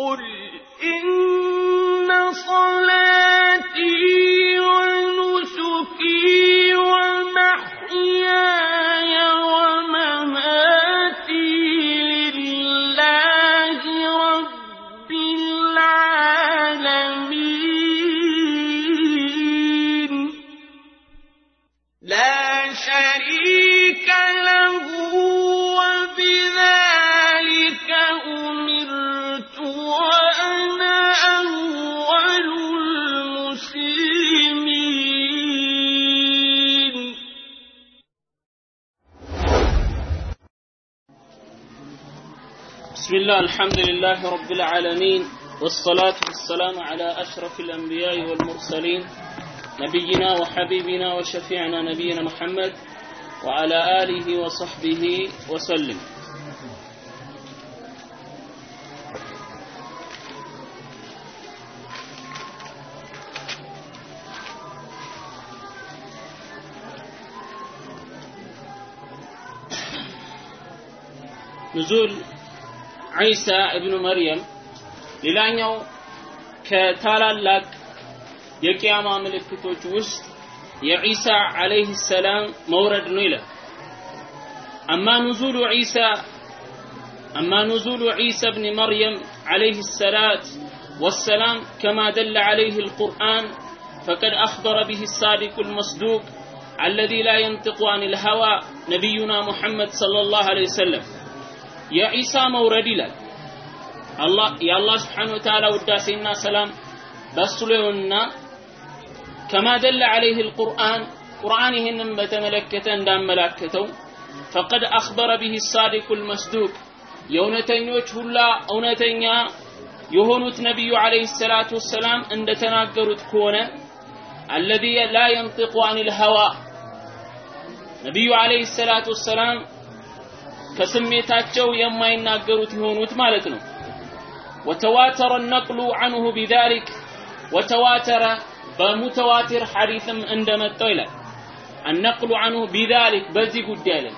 قل إن الله الحمد لله رب العالمين والصلاة والسلام على أشرف الأنبياء والمرسلين نبينا وحبيبنا وشفيعنا نبينا محمد وعلى آله وصحبه وسلم. نزول ዒሳ እብኑ መርየም ሌላኛው ከታላላቅ የቅያማ ምልክቶች ውስጥ የዒሳ ዓለይህ ሰላም መውረድ ነው ይላል አማ ኑዙሉ ዒሳ أما نزول عيسى بن مريم عليه الصلاة والسلام كما دل عليه القرآن فقد أخبر به الصادق المصدوق الذي لا ينطق عن الهوى نبينا محمد صلى الله عليه وسلم የዒሳ መውረድ ይላል አላህ የአላህ ስብሓን ወተዓላ ውዳሴና ሰላም በእሱ ላይ ይሁንና ከማ ደለ ዐለይህ ልቁርአን ቁርአን ይህንን በተመለከተ እንዳመላከተው ፈቀድ አኽበረ ቢህ ሳዲቁ ልመስዱቅ የእውነተኞች ሁላ እውነተኛ የሆኑት ነቢዩ ዐለይሂ ሰላቱ ወሰላም እንደተናገሩት ከሆነ አለዚ ላ የንጢቁ አን ልሀዋ ነቢዩ ዐለይሂ ሰላቱ ወሰላም ከስሜታቸው የማይናገሩት የሆኑት ማለት ነው። ወተዋተረ ነቅሉ አንሁ ቢዛሊክ ወተዋተረ በሙተዋቲር ሐዲስም እንደመጣው ይላል። አነቅሉ አንሁ ቢዛሊክ በዚህ ጉዳይ ላይ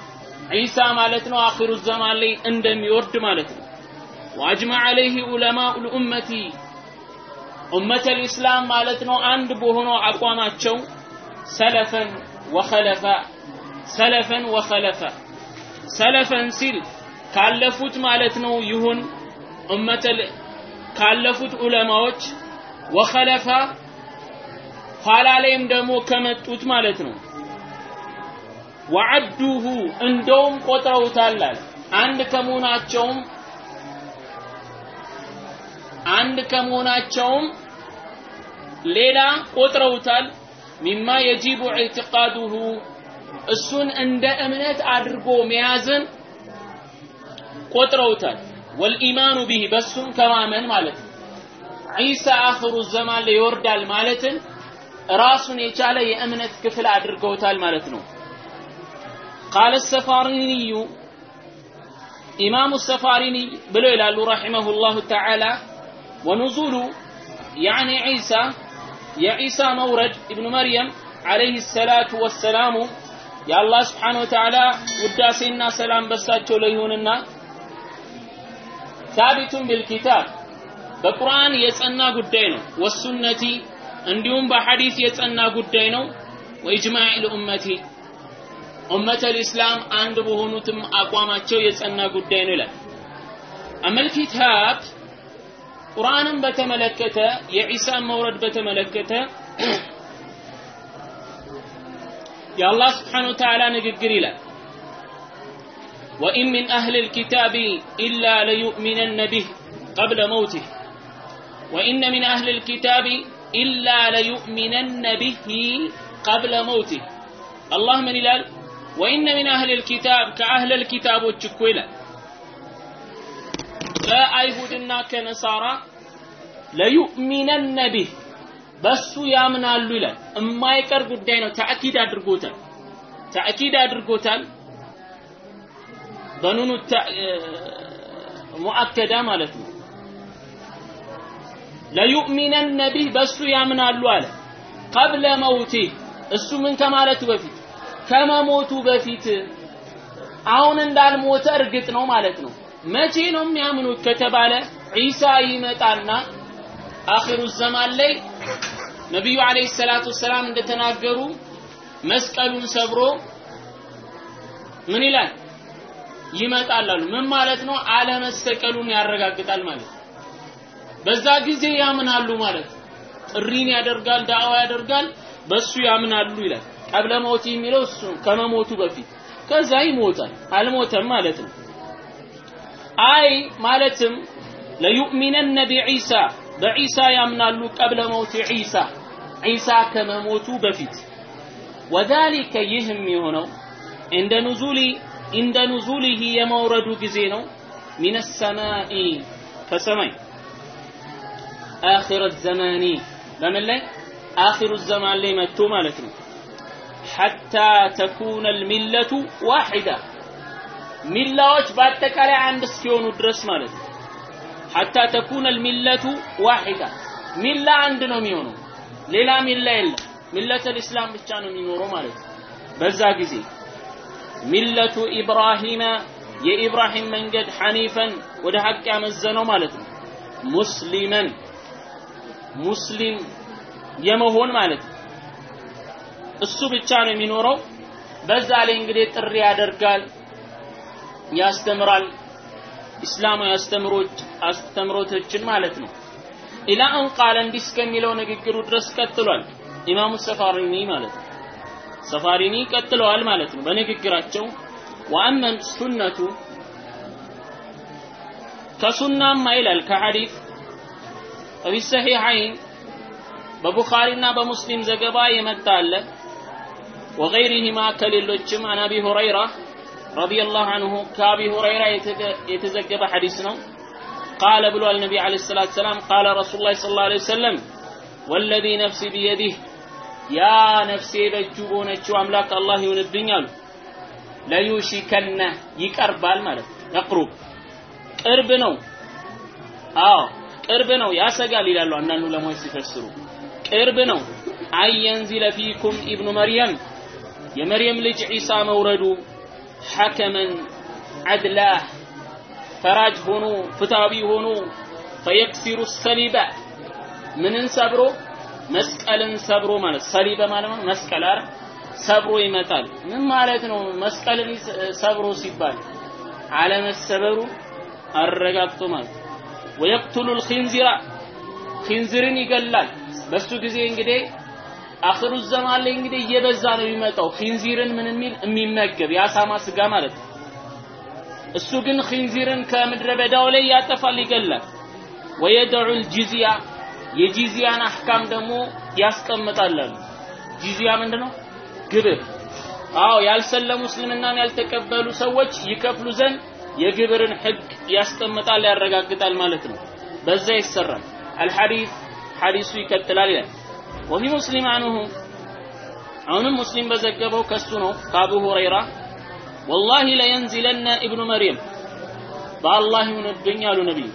ዒሳ ማለት ነው አኺሩ ዘማን ላይ እንደሚወርድ ማለት ነው። ወአጅማ ዐለይህ ዑለማኡ ልኡመቲ ኡመተ ልእስላም ማለት ነው አንድ በሆነው አቋማቸው ሰለፈን ወኸለፈ ሰለፈን ወኸለፈ ሰለፈን ሲል ካለፉት ማለት ነው ይሁን ኡመተል ካለፉት ዑለማዎች ወኸለፋ ኋላ ላይም ደግሞ ከመጡት ማለት ነው። ወዐዱሁ እንደውም ቆጥረውታል አንድ ከመሆናቸውም አንድ ከመሆናቸውም ሌላ ቆጥረውታል። ሚማ የጂቡ ኢዕቲቃዱሁ እሱን እንደ እምነት አድርጎ መያዝን ቆጥረውታል። ወልኢማኑ ቢህ በሱም ከማመን ማለት ነው። ዒሳ አኽሩ ዘማን ላይ ይወርዳል ማለትን ራሱን የቻለ የእምነት ክፍል አድርገውታል ማለት ነው። ቃለ ሰፋሪኒዩ ኢማሙ ሰፋሪኒ ብለው ይላሉ ረሒመሁ ላሁ ተዓላ ወኑዙሉ ያዕኒ ዒሳ የዒሳ መውረድ ኢብኑ መርየም ዓለይህ ሰላቱ ወሰላሙ የአላህ ስብሓን ወተዓላ ውዳሴና ሰላም በሳቸው ላይ ይሁንና ሳቢቱን ቢልኪታብ በቁርአን የጸና ጉዳይ ነው። ወሱነቲ እንዲሁም በሐዲስ የጸና ጉዳይ ነው። ወኢጅማዕ ልኡመቲ ኡመተ ልእስላም አንድ በሆኑትም አቋማቸው የጸና ጉዳይ ነው ይላል። አመል ቁርአንን በተመለከተ የዒሳን መውረድ በተመለከተ يا الله سبحانه وتعالى نجد وإن من أهل الكتاب إلا ليؤمنن به قبل موته. وإن من أهل الكتاب إلا ليؤمنن به قبل موته. اللهم نلال وإن من أهل الكتاب كأهل الكتاب والتكويلة لا أيهود النصارى ليؤمنن به. በሱ ያምናሉ ይላል። የማይቀር ጉዳይ ነው። ተአኪድ አድርጎታል። ተአኪድ አድርጎታል። በኑኑ ሙአከዳ ማለት ነው። ለዩእሚነነ ቢህ በሱ ያምናሉ አለ። ቀብለ መውቲ እሱ ምን ከማለቱ በፊት? ከመሞቱ በፊት። አሁን እንዳልሞተ እርግጥ ነው ማለት ነው። መቼ ነው የሚያምኑት ከተባለ ዒሳ ይመጣና አኺሩ ዘማን ላይ ነቢዩ አለይሂ ሰላቱ ወሰላም እንደተናገሩ መስቀሉን ሰብሮ ምን ይላል ይመጣል አሉ። ምን ማለት ነው? አለመሰቀሉን ያረጋግጣል ማለት ነው። በዛ ጊዜ ያምናሉ ማለት ነው። ጥሪን ያደርጋል፣ ዳዕዋ ያደርጋል፣ በሱ ያምናሉ ይላል። ቀብለ ሞት የሚለው እሱ ከመሞቱ በፊት ከዛ ይሞታል። አልሞተም ማለት ነው። አይ ማለትም ለዩእሚነነ ቢዒሳ በዒሳ ያምናሉ ቀብለ መውት ዒሳ ዒሳ ከመሞቱ በፊት። ወዛሊከ ይህም የሆነው እንደ ኑዙሊ እንደ ኑዙሊህ የመውረዱ ጊዜ ነው። ሚነ ሰማኢ ከሰማይ። አኺረ ዘማኒ በምን ላይ? አኺሩ ዘማን ላይ መጥቶ ማለት ነው። ሐታ ተኩነ ልሚለቱ ዋሒዳ። ሚላዎች በአጠቃላይ አንድ እስኪሆኑ ድረስ ማለት ነው ሐታ ተኩነ ልሚለቱ ዋሒዳ። ሚላ አንድ ነው የሚሆነው። ሌላ ሚላ የለም። ሚለተ ልእስላም ብቻ ነው የሚኖረው ማለት ነው። በዛ ጊዜ ሚለቱ ኢብራሂመ የኢብራሂም መንገድ ሐኒፈን ወደ ሐቅ ያመዘነው ማለት ነው። ሙስሊመን ሙስሊም የመሆን ማለት ነው። እሱ ብቻ ነው የሚኖረው። በዛ ላይ እንግዲህ ጥሪ ያደርጋል ያስተምራል ኢስላማዊ አስተምሮች አስተምሮቶችን ማለት ነው ኢላ አን ቃለ እንዲህ እስከሚለው ንግግሩ ድረስ ቀጥሏል ኢማሙ ሰፋሪኒ ማለት ነው ሰፋሪኒ ቀጥለዋል ማለት ነው በንግግራቸው ወአመን ሱነቱ ከሱናማ ይላል ከሐዲስ في الصحيحين በቡኻሪና በሙስሊም ዘገባ የመጣ አለ وغيرهما ከሌሎችም عن ابي هريره ረዲየላሁ አንሁ ከአቢ ሁረይራ የተዘገበ ሐዲስ ነው። ቃለ ብሏል ነቢ ዓለይሂ ሰላቱ ሰላም ቃለ ረሱሉላህ ሰለላሁ ዐለይሂ ወሰለም ወለዚ ነፍሲ ቢየዲህ ያ ነፍሴ በእጁ በሆነችው አምላክ አላህ ይሁንብኝ አሉ። ለዩሽከነ ይቀርባል ማለት ነው። ቅርብ ነው። አዎ ቅርብ ነው። ያሰጋል ይላሉ አንዳንዱ ለሞት ሲፈስሩ ቅርብ ነው። አየንዚለ ፊኩም ኢብኑ መርየም የመርየም ልጅ ዒሳ መውረዱ ሐከመን አድላህ ፈራጅ ሆኖ ፍትሃዊ ሆኖ ፈየክሲሩ ሰሊበ። ምንን ሰብሮ? መስቀልን ሰብሮ ማለት ሰሊበ ማለት ነው። መስቀል አይደል? ሰብሮ ይመጣል። ምን ማለት ነው? መስቀልን ሰብሮ ሲባል አለመሰበሩ አረጋግጦ ማለት ወየቅቱሉ ልኺንዚራ ኺንዝርን ይገላል። በሱ ጊዜ እንግዲህ አኽሩ ዘማን ላይ እንግዲህ እየበዛ ነው የሚመጣው። ኺንዚርን ምን የሚል የሚመገብ የአሳማ ስጋ ማለት ነው። እሱ ግን ኺንዚርን ከምድረ በዳው ላይ ያጠፋል ይገላል። ወየደዑ ልጂዝያ የጂዚያን አህካም ደግሞ ያስቀምጣላሉ ጂዚያ ምንድነው? ግብር። አዎ ያልሰለሙ እስልምናን ያልተቀበሉ ሰዎች ይከፍሉ ዘንድ የግብርን ህግ ያስቀምጣል ያረጋግጣል ማለት ነው። በዛ ይሰራል። አልሐዲስ ሐዲሱ ይቀጥላል ይላል ወፊ ሙስሊም አንሁ አሁንም ሙስሊም በዘገበው ከሱ ነው ከአቡ ሁረይራ ወላሂ ለየንዚለነ ኢብኑ መርየም በአላህ ይሁንብኝ አሉ ነቢዩ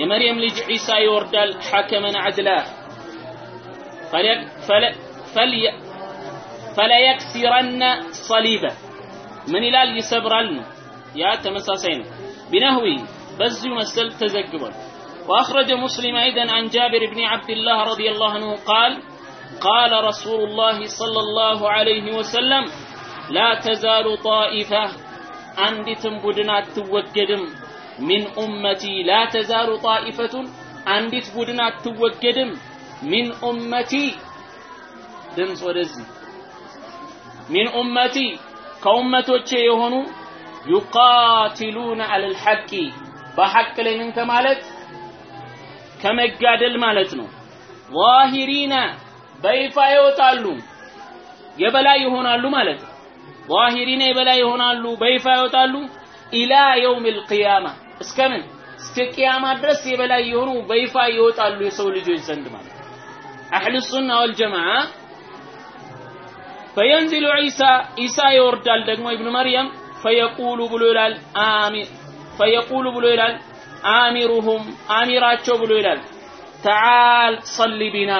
የመርየም ልጅ ዒሳ ይወርዳል ሐከመን አድላ ፈለየክሲረነ ሰሊበ ምን ይላል ይሰብራል ነው ያ ተመሳሳይ ነው ቢነህዊ በዚሁ መሰል ተዘግቧል وأخرج مسلم أيضا عن جابر بن عبد الله رضي الله عنه قال قال رسول الله صلى الله عليه وسلم لا تزال طائفة عندتم بدنات توجدم من أمتي لا تزال طائفة عندت بدنات توجدم من أمتي دمس ودزي من أمتي كأمتوچ يهونو يقاتلون على الحق بحق ላይ ምን ከማለት ከመጋደል ማለት ነው። ዛሂሪና በይፋ ይወጣሉ የበላይ ይሆናሉ ማለት ነው። ዛሂሪና የበላይ ይሆናሉ በይፋ ይወጣሉ። ኢላ የውም ልቅያማ እስከምን እስከ ቅያማ ድረስ የበላይ የሆኑ በይፋ ይወጣሉ የሰው ልጆች ዘንድ ማለት አህል ሱና ወልጀማዓ ፈየንዚሉ ዒሳ ኢሳ ይወርዳል ደግሞ ኢብኑ መርየም ፈየቁሉ ብሎ ይላል አሚን ፈየቁሉ ብሎ ይላል አሚሩሁም አሚራቸው ብሎ ይላል። ተዓል ሰሊ ቢና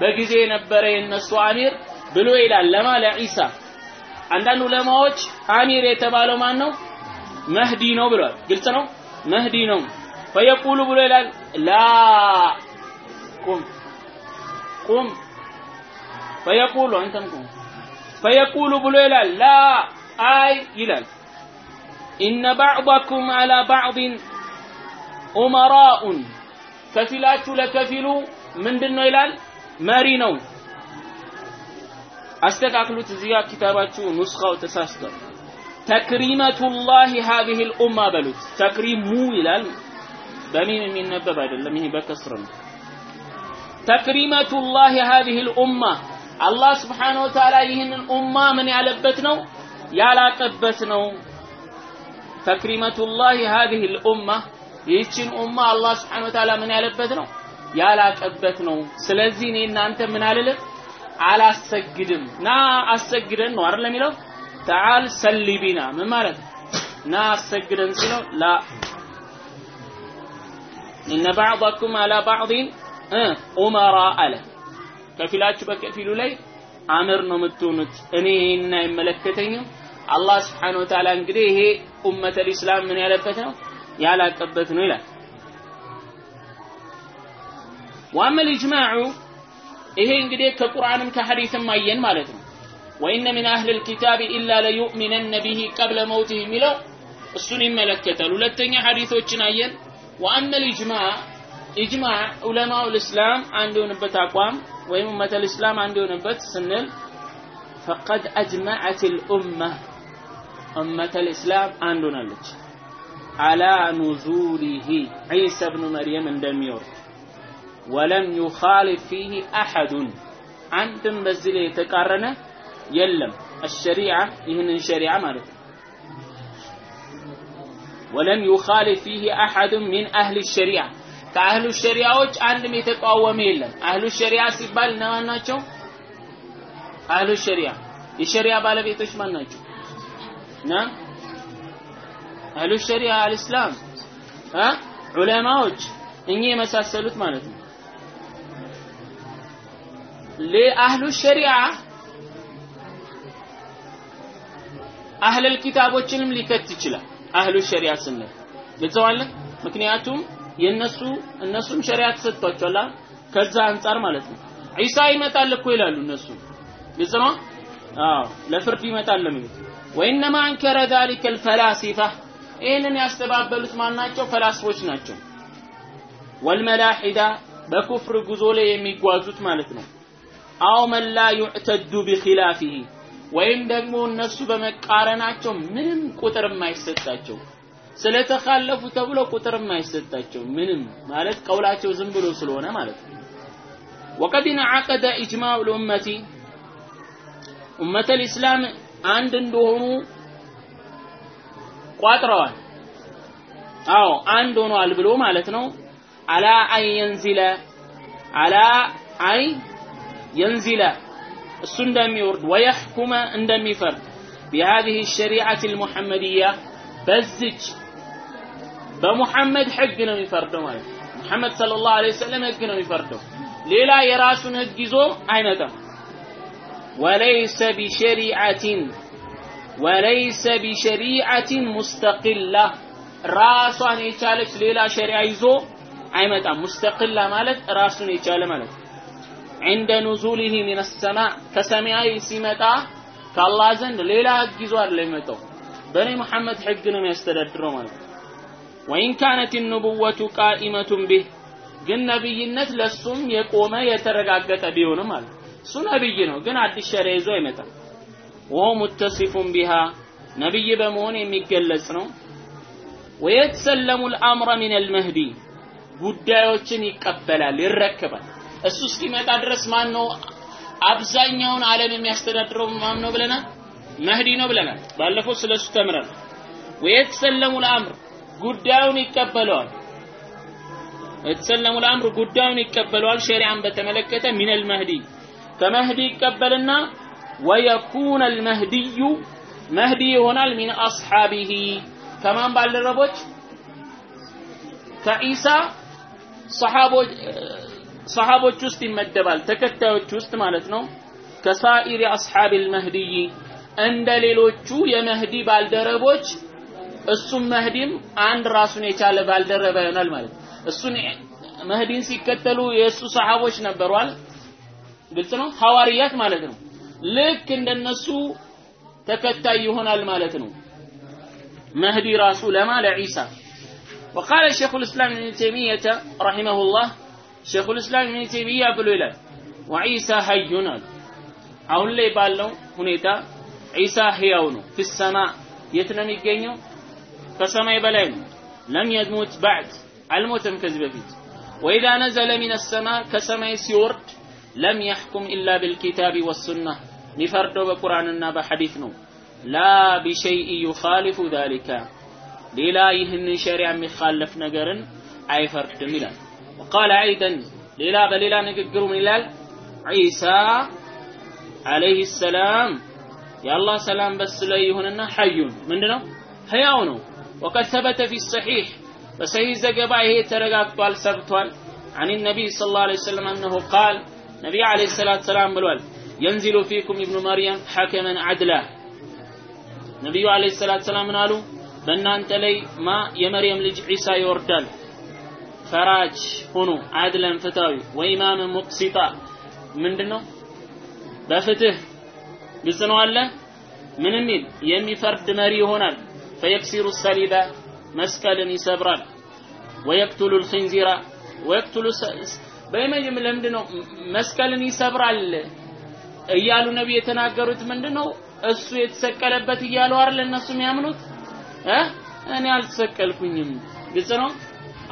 በጊዜ የነበረ የነሱ አሚር ብሎ ይላል። ለማ? ለዒሳ። አንዳንድ ዑለማዎች አሚር የተባለው ማን ነው? መህዲ ነው ብሏል ግልጽ ነው? መህዲ ነው። ፈየቁሉ ብሎ ይላል። ላ ቁም ቁም። ፈየቁሉ አንተም ቁም። ፈየቁሉ ብሎ ይላል። ላ አይ ይላል። ኢነ ባዕضኩም አላ ባዕድን ኡመራኡን ከፊላችሁ ለከፊሉ ምንድን ነው ይላል? መሪ ነው። አስተካክሉት እዚህ ጋር ኪታባችሁ ኑስኻው ተሳስቷል ተክሪመቱላህ ሀዚህ ልኡማ በሉት። ተክሪሙ ይላል። በሚም የሚነበብ አይደለም። ይሄ በከስር ነው። ተክሪመቱላህ ሀዚህ ልኡማ። አላህ ስብሓነ ወተዓላ ይህንን ኡማ ምን ያለበት ነው? ያላቀበት ነው። ተክሪመቱላህ ሀዚህ ልኡማ ይህችን ኡማ አላህ ስብሓነ ወተዓላ ምን ያለበት ነው? ያላቀበት ነው። ስለዚህ እኔ እናንተ ምን አልልም? አላሰግድም። ና አሰግደን ነው አይደል የሚለው? ተዓል ሰሊቢና ምን ማለት ና አሰግደን ሲለው ላ ኢነ ባዕضኩም አላ ባዕድን ኡመራ አለ። ከፊላችሁ በከፊሉ ላይ አምር ነው የምትሆኑት። እኔ ይህን አይመለከተኝም። አላህ ስብሓን ወተዓላ እንግዲህ ይሄ ኡመተል ኢስላም ምን ያለበት ነው ያላቀበት ነው ይላል። ዋመል ኢጅማዑ ይሄ እንግዲህ ከቁርአንም ከሐዲስም አየን ማለት ነው። ወኢነ ሚን አህል ልኪታብ ኢላ ለዩእሚነነ ቢሂ ቀብለ መውቲህ የሚለው እሱን ይመለከታል። ሁለተኛ ሐዲሶችን አየን። ወአመል ኢጅማዕ ኢጅማዕ ዑለማው ልእስላም አንድ የሆነበት አቋም ወይም ኡመተ ልእስላም አንድ የሆነበት ስንል ፈቀድ አጅመዐት ልኡማ ኡመተ ልእስላም አንድ ሆናለች አላ ኑዙሊሂ ዒሳ ብኑ መርየም እንደሚወርድ ወለም ዩኻሊፍ ፊህ አሐዱን አንድም በዚህ ላይ የተቃረነ የለም الشريعة ይህንን ሸሪዓ ማለት ነው ወለም ዩኻሊፍ ፊህ አሐድ ሚን አህል الشريعة ከአህሉ ሸሪዓዎች አንድም የተቃወመ የለም አህሉ ሸሪዓ ሲባል እነማን ናቸው አህሉ ሸሪዓ የሸሪዓ ባለቤቶች ማን ናቸው ና አህሉ ሸሪዓ አልእስላም ዑለማዎች እኚህ የመሳሰሉት ማለት ነው። ለአህሉ ሸሪዓ አህለል ኪታቦችንም ሊከት ይችላል። አህሉ ሸሪዓ ስንል ግልጸዋል። ምክንያቱም የነሱ እነሱም ሸሪዓ ተሰጥቷቸዋል። ከዛ አንጻር ማለት ነው። ዒሳ ይመጣል እኮ ይላሉ እነሱ። ግልጽ ነው። አዎ ለፍርድ ይመጣል ነው የሚሉት። አንከረ ዛሊከል ፈላሲፋ ይህንን ያስተባበሉት ማን ናቸው ፈላስፎች ናቸው። ወልመላሒዳ በኩፍር ጉዞ ላይ የሚጓዙት ማለት ነው። አው መን ላ ዩዕተዱ ቢኺላፊሂ ወይም ደግሞ እነሱ በመቃረናቸው ምንም ቁጥር የማይሰጣቸው ስለተካለፉ ተብሎ ቁጥር የማይሰጣቸው ምንም ማለት ቀውላቸው ዝም ብሎ ስለሆነ ማለት ነው። ወቀድ እንዓቀደ ኢጅማዑ ልኡመቲ ኡመተ ልእስላም አንድ እንደሆኑ ቋጥረዋል አዎ አንድ ሆኗል ብሎ ማለት ነው አላ አን የንዚለ አላ አይ የንዚለ እሱ እንደሚወርድ ወየሕኩመ እንደሚፈርድ بهذه الشريعة المحمدية በዝች በሙሐመድ ህግ ነው የሚፈርደው ማለት ሙሐመድ ሰለላሁ ዐለይሂ ወሰለም ህግ ነው የሚፈርደው ሌላ የራሱን ህግ ይዞ አይመጣም ወለይሰ ቢሸሪዓቲን ወለይሰ ቢሸሪዓቲን ሙስተቂላ ራሷን የቻለች ሌላ ሸሪዓ ይዞ አይመጣም ሙስተቂላ ማለት ራሱን የቻለ ማለት عند نزوله من السماء ከሰማይ ሲመጣ ከአላህ ዘንድ ሌላ ህግ ይዞ አይደለም የመጣው በእኔ መሐመድ ህግ ነው የሚያስተዳድረው ማለት ወይን ካነት ኑቡወቱ ቃኢመቱን ቢህ ግን ነብይነት ለሱም የቆመ የተረጋገጠ ቢሆንም ማለት እሱ ነብይ ነው ግን አዲስ ሸሪያ ይዞ አይመጣም ወሆ ሙተሲፉን ቢሃ ነብይ በመሆን የሚገለጽ ነው። ወየተሰለሙ ልአምረ ሚን አልመህዲ ጉዳዮችን ይቀበላል ይረከባል። እሱ እስኪመጣ ድረስ ማን ነው አብዛኛውን ዓለም የሚያስተዳድረው ማን ነው ብለናል? መህዲ ነው ብለናል። ባለፈው ስለሱ ተምረን ወየተሰለሙ ልአምር ጉዳዩን ይቀበለዋል። የተሰለሙ ልአምር ጉዳዩን ይቀበለዋል። ሸሪዓን በተመለከተ ሚነል መህዲ ከመህዲ ይቀበልና ወየኩነ አልመህዲዩ መህዲ ይሆናል ሚን አስሓቢሂ። ከማን ባልደረቦች? ከኢሳ ሰሓቦች ውስጥ ይመደባል ተከታዮች ውስጥ ማለት ነው። ከሳኢሪ አስሓብ ልመህድይ እንደ ሌሎቹ የመህዲ ባልደረቦች እሱም መህዲም አንድ ራሱን የቻለ ባልደረባ ይሆናል ማለት እሱን መህዲን ሲከተሉ የእሱ ሰሃቦች ነበሯል። ግልጽ ነው? ሐዋርያት ማለት ነው ልክ እንደነሱ ተከታይ ይሆናል ማለት ነው መህዲ ራሱ ለማ ለዒሳ وقال شيخ الإسلام ابن تيمية رحمه الله شيخ الإسلام ابن تيمية ብሎ ይላል وعيسى حي አሉ አሁን ላይ ባለው ሁኔታ ዒሳ ህያው ነው في السماء የት ነው የሚገኘው ከሰማይ በላይ ነው ለም የሙት ባዕድ አልሞተም ከዚህ በፊት ወኢዛ ነዘለ ሚን السماء ከሰማይ ሲወርድ لم يحكم إلا بالكتاب والسنة. نفرد بقرآن النبى حديثنا. لا بشيء يخالف ذلك. للا يهن شريع مخالف نقر أي فرد ملا. وقال أيضا للا بللا نقر ملا عيسى عليه السلام. يا الله سلام بس ليهننا حي من هياونه وقد ثبت في الصحيح. فسهي زقبا هي ترقاك قال سبتوال عن النبي صلى الله عليه وسلم أنه قال نبي عليه الصلاة والسلام ብሏል ينزل فيكم ابن مريم حكما عدلا ነቢዩ አለይሂ ሰላቱ ሰላም ምን አሉ በእናንተ ላይ ማ የመርየም ልጅ ዒሳ ይወርዳል ፈራጅ ሆኖ አድለን ፍታዊ ወኢማም ሙቅሲጣ ምንድነው በፍትህ ግልጽ ነው አለ ምን የሚል የሚፈርድ መሪ ይሆናል ፈየክሲሩ ሰሊባ መስቀልን ይሰብራል ወየቅቱሉ ልክንዚራ ወየቅቱሉ በመጀም ለምንድን መስቀልን ይሰብራል እያሉ ነቢይ የተናገሩት ምንድን ነው እሱ የተሰቀለበት እያሉ አይደል እነሱ የሚያምኑት? እ? እኔ አልተሰቀልኩኝም። ግልጽ ነው?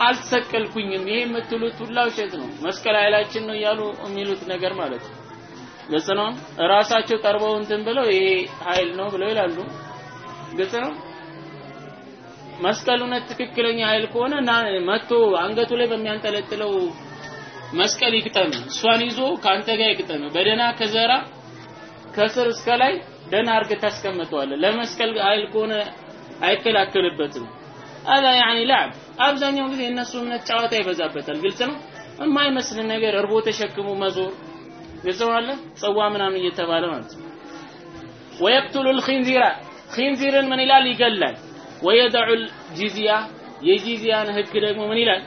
አልተሰቀልኩኝም። ይሄ የምትሉት ሁላ ውሸት ነው። መስቀል ኃይላችን ነው እያሉ የሚሉት ነገር ማለት ነው። ግልጽ ነው? ራሳቸው ቀርበው እንትን ብለው ይሄ ኃይል ነው ብለው ይላሉ። ግልጽ ነው? መስቀል እውነት ትክክለኛ ኃይል ከሆነ መጥቶ አንገቱ ላይ በሚያንጠለጥለው መስቀል ይቅጠም እሷን ይዞ ከአንተ ጋር ይቅጠም በደና ከዘራ ከስር እስከ ላይ ደና አርገህ ታስቀምጠዋለህ። ለመስቀል ኃይል ከሆነ አይከላከልበትም። አላ ያኒ ላዕብ። አብዛኛው ጊዜ እነሱ እምነት ጨዋታ ይበዛበታል። ግልጽ ነው? የማይመስል ነገር እርቦ ተሸክሞ መዞር። ግልጽ ነው አለ ጽዋ ምናምን እየተባለ ማለት ነው። ወየቅቱሉ ልኪንዚራ ኪንዚርን ምን ይላል? ይገላል። ወየደዑ ልጂዝያ የጂዝያን ህግ ደግሞ ምን ይላል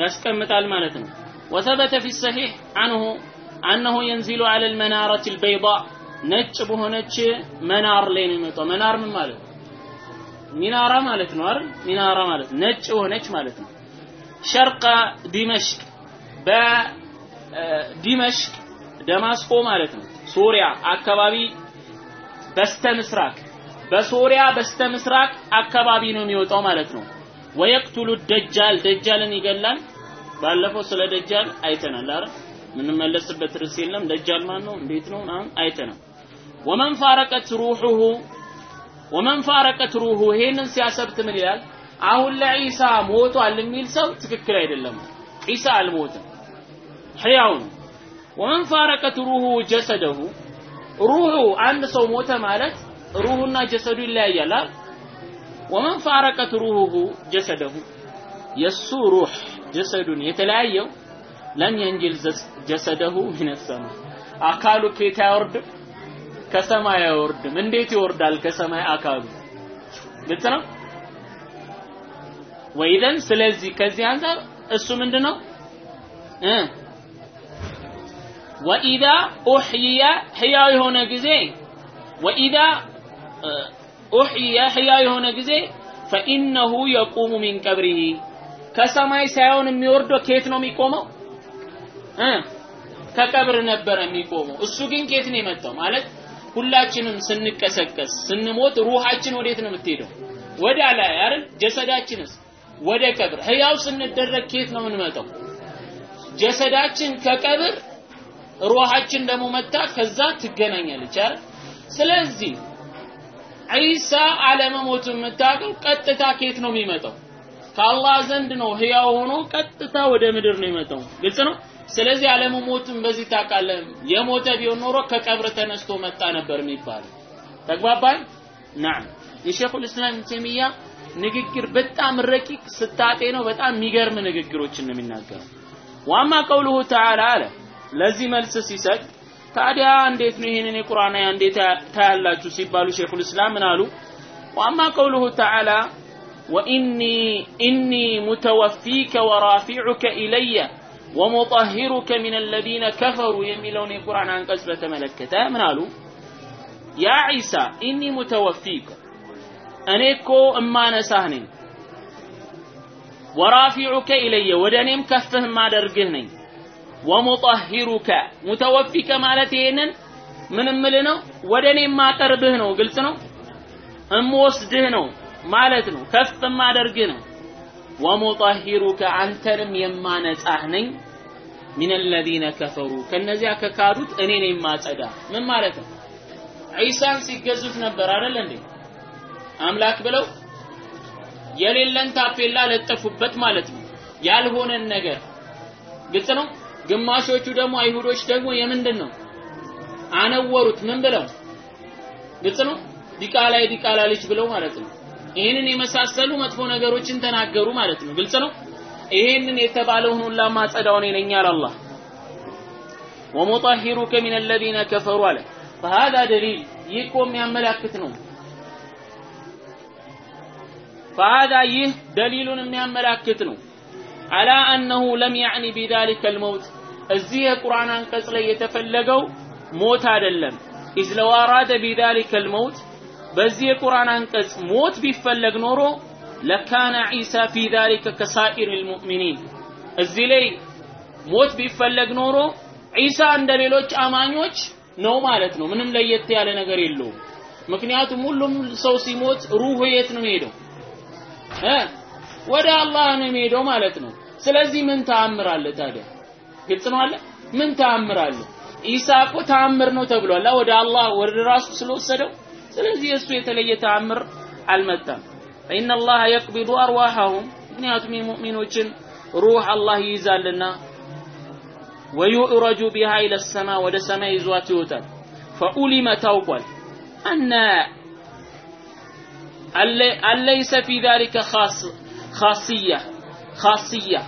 ያስቀምጣል ማለት ነው። ወተበተ ፊ ሰሒሕ አንሁ አነሁ የንዚሉ አለ ልመናረት ልበይዳ። ነጭ በሆነች መናር ላይ ነው የሚመጣው። መናር ምን ማለት ነው? ሚናራ ማለት ነው አይደል? ሚናራ ማለት ነጭ ሆነች ማለት ነው። ሸርቀ ዲመሽቅ በዲመሽቅ ደማስቆ ማለት ነው። ሶሪያ አካባቢ በስተ ምስራቅ በሶሪያ በስተ ምስራቅ አካባቢ ነው የሚወጣው ማለት ነው ወየቅቱሉ ደጃል ደጃልን ይገላል። ባለፈው ስለ ደጃል አይተናል። አይደል ምንመለስበት ርዕስ የለም። ደጃል ማን ነው? እንዴት ነው? ምናምን አይተናል። ወመን ፋረቀት ሩሑሁ ወመን ፋረቀት ሩሁ ይሄንን ሲያሰብት ምን ይላል? አሁን ለዒሳ ሞቷል የሚል ሰው ትክክል አይደለም። ዒሳ አልሞትም ሕያው ወመን ፋረቀት ሩሁ ጀሰደሁ። ሩሁ አንድ ሰው ሞተ ማለት ሩሁና ጀሰዱ ይለያያል። አይደል ወመን ፋረቀት ሩሁሁ ጀሰደሁ የሱ ሩህ ጀሰዱን የተለያየው ለም የንጅል ጀሰደሁ ሚነሰማ አካሉ ከየት አይወርድም ከሰማይ አይወርድም እንዴት ይወርዳል ከሰማይ አካሉ ግልጽ ነው ወይደን ስለዚህ ከዚህ አንፃር እሱ ምንድነው እ ወኢዛ ኡሕይየ ሕያው የሆነ ጊዜ ወኢዛ ኡሕይየ ሕያው የሆነ ጊዜ ፈኢነሁ የቁሙ ሚን ቀብሪሂ። ከሰማይ ሳይሆን የሚወርደው ከየት ነው የሚቆመው? እ? ከቀብር ነበረ የሚቆመው። እሱ ግን ከየት ነው የመጣው? ማለት ሁላችንም ስንቀሰቀስ ስንሞት ሩሃችን ወዴት ነው የምትሄደው? ወደ ላይ አይደል? ጀሰዳችንስ? ወደ ቀብር። ህያው ስንደረግ ከየት ነው የምንመጣው? ጀሰዳችን ከቀብር ሩሃችን ደግሞ መታ ከዛ ትገናኛለች አይደል? ስለዚህ ዒሳ አለመሞቱ የምታውቀው ቀጥታ ከየት ነው የሚመጣው? ከአላህ ዘንድ ነው ህያው ሆኖ ቀጥታ ወደ ምድር ነው የሚመጣው። ግልጽ ነው? ስለዚህ አለመሞቱን በዚህ ታውቃለህ? የሞተ ቢሆን ኖሮ ከቀብር ተነስቶ መጣ ነበር የሚባለው። ተግባባን? ናም የሼኹል እስላም ተሚያ ንግግር በጣም ረቂቅ ስታጤ ነው። በጣም የሚገርም ንግግሮችን ነው የሚናገረው። وأما قوله تعالى አለ። ለዚህ መልስ ሲሰጥ ታዲያ እንዴት ነው ይህንን የቁርአን አያ እንዴት ታያላችሁ ሲባሉ شيخ الإسلام ምን አሉ وأما قوله تعالى وإني إني متوفيك ورافعك إلي ومطهرك من الذين كفروا የሚለውን የቁርአን አንቀጽ በተመለከተ ምን አሉ يا عيسى إني متوفيك እኔ እኮ እማነሳህ ነኝ ወራፊዑከ ኢለየ ወደ እኔም ከፍህ ማደርግህ ነኝ ወሙጠሂሩከ ሙተወፊከ ማለት ይሄንን ምን ምል ነው ወደ እኔ ማቀርብህ ነው ግልጽ ነው እምወስድህ ነው ማለት ነው ከፍ ማደርግህ ነው። ወሙጠሂሩከ አንተንም የማነጻህ ነኝ። ሚን አለዚነ ከፈሩ ከነዚያ ከካዱት እኔ ነኝ የማጸዳ ምን ማለት ነው? ዒሳን ሲገዙት ነበር አይደል እንዴ? አምላክ ብለው የሌለን ታፔላ ለጠፉበት ማለት ነው። ያልሆነን ነገር ግልጽ ነው ግማሾቹ ደግሞ አይሁዶች ደግሞ የምንድን ነው? አነወሩት። ምን ብለው? ግልጽ ነው? ዲቃላ የዲቃላ ልጅ ብለው ማለት ነው። ይህንን የመሳሰሉ መጥፎ ነገሮችን ተናገሩ ማለት ነው። ግልጽ ነው? ይህንን የተባለውን ሁላ ማጸዳው እኔ ነኝ አለ አላህ። ወሙጠሂሩከ ሚን አለዚነ ከፈሩ አለ። فهذا دليل ይህ እኮ የሚያመላክት ነው። فهذا ይህ ደሊሉን የሚያመላክት ነው። على أنه لم يعن بذلك الموت እዚህ የቁርአን አንቀጽ ላይ የተፈለገው ሞት አይደለም። إذ لو أراد بذلك الموت በዚህ የቁርአን አንቀጽ ሞት ቢፈለግ ኖሮ لكان عيسى في ذلك كسائر المؤمنين እዚህ ላይ ሞት ቢፈለግ ኖሮ ዒሳ እንደ ሌሎች አማኞች ነው ማለት ነው። ምንም ለየት ያለ ነገር የለውም። ምክንያቱም ሁሉም ሰው ሲሞት ሩህ የት ነው ሄደው ወደ አላህ ነው የሚሄደው ማለት ነው። ስለዚህ ምን ተአምር አለ ታዲያ ግልጽ ነው አለ ምን ተአምር አለ ኢሳ እኮ ተአምር ነው ተብሏል ወደ አላህ ወደ ራሱ ስለወሰደው ስለዚህ እሱ የተለየ ተአምር አልመጣም فإن الله يقبض أرواحهم ምክንያቱም የሙእሚኖችን ሩህ አላህ ይይዛልና ويؤرج بها إلى السماء ወደ ሰማይ ይዟት ይወጣል فأُلم ታውቋል أن أليس في ذلك خاص خاصية خاصية.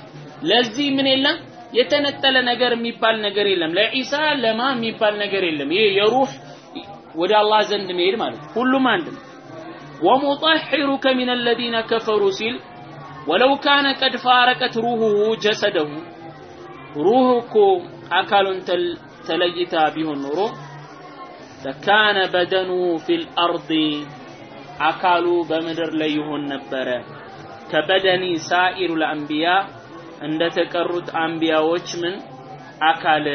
لذي من إلّا يتنتل نجر ميبال نجر إلّا. لا عيسى لما ميبال نجر إلّا. يي يروح ودا الله زند مير مال كل ما عندنا. ومطهرك من الذين كفروا سيل. ولو كان قد فاركت روحه جسده. روحك أكل تل تليتا به النور. لكان بدنه في الأرض. أكلوا بمدر ليه النبره ከበደኒ ሳኢሩ ለአንቢያ እንደተቀሩት አንቢያዎች ምን አካል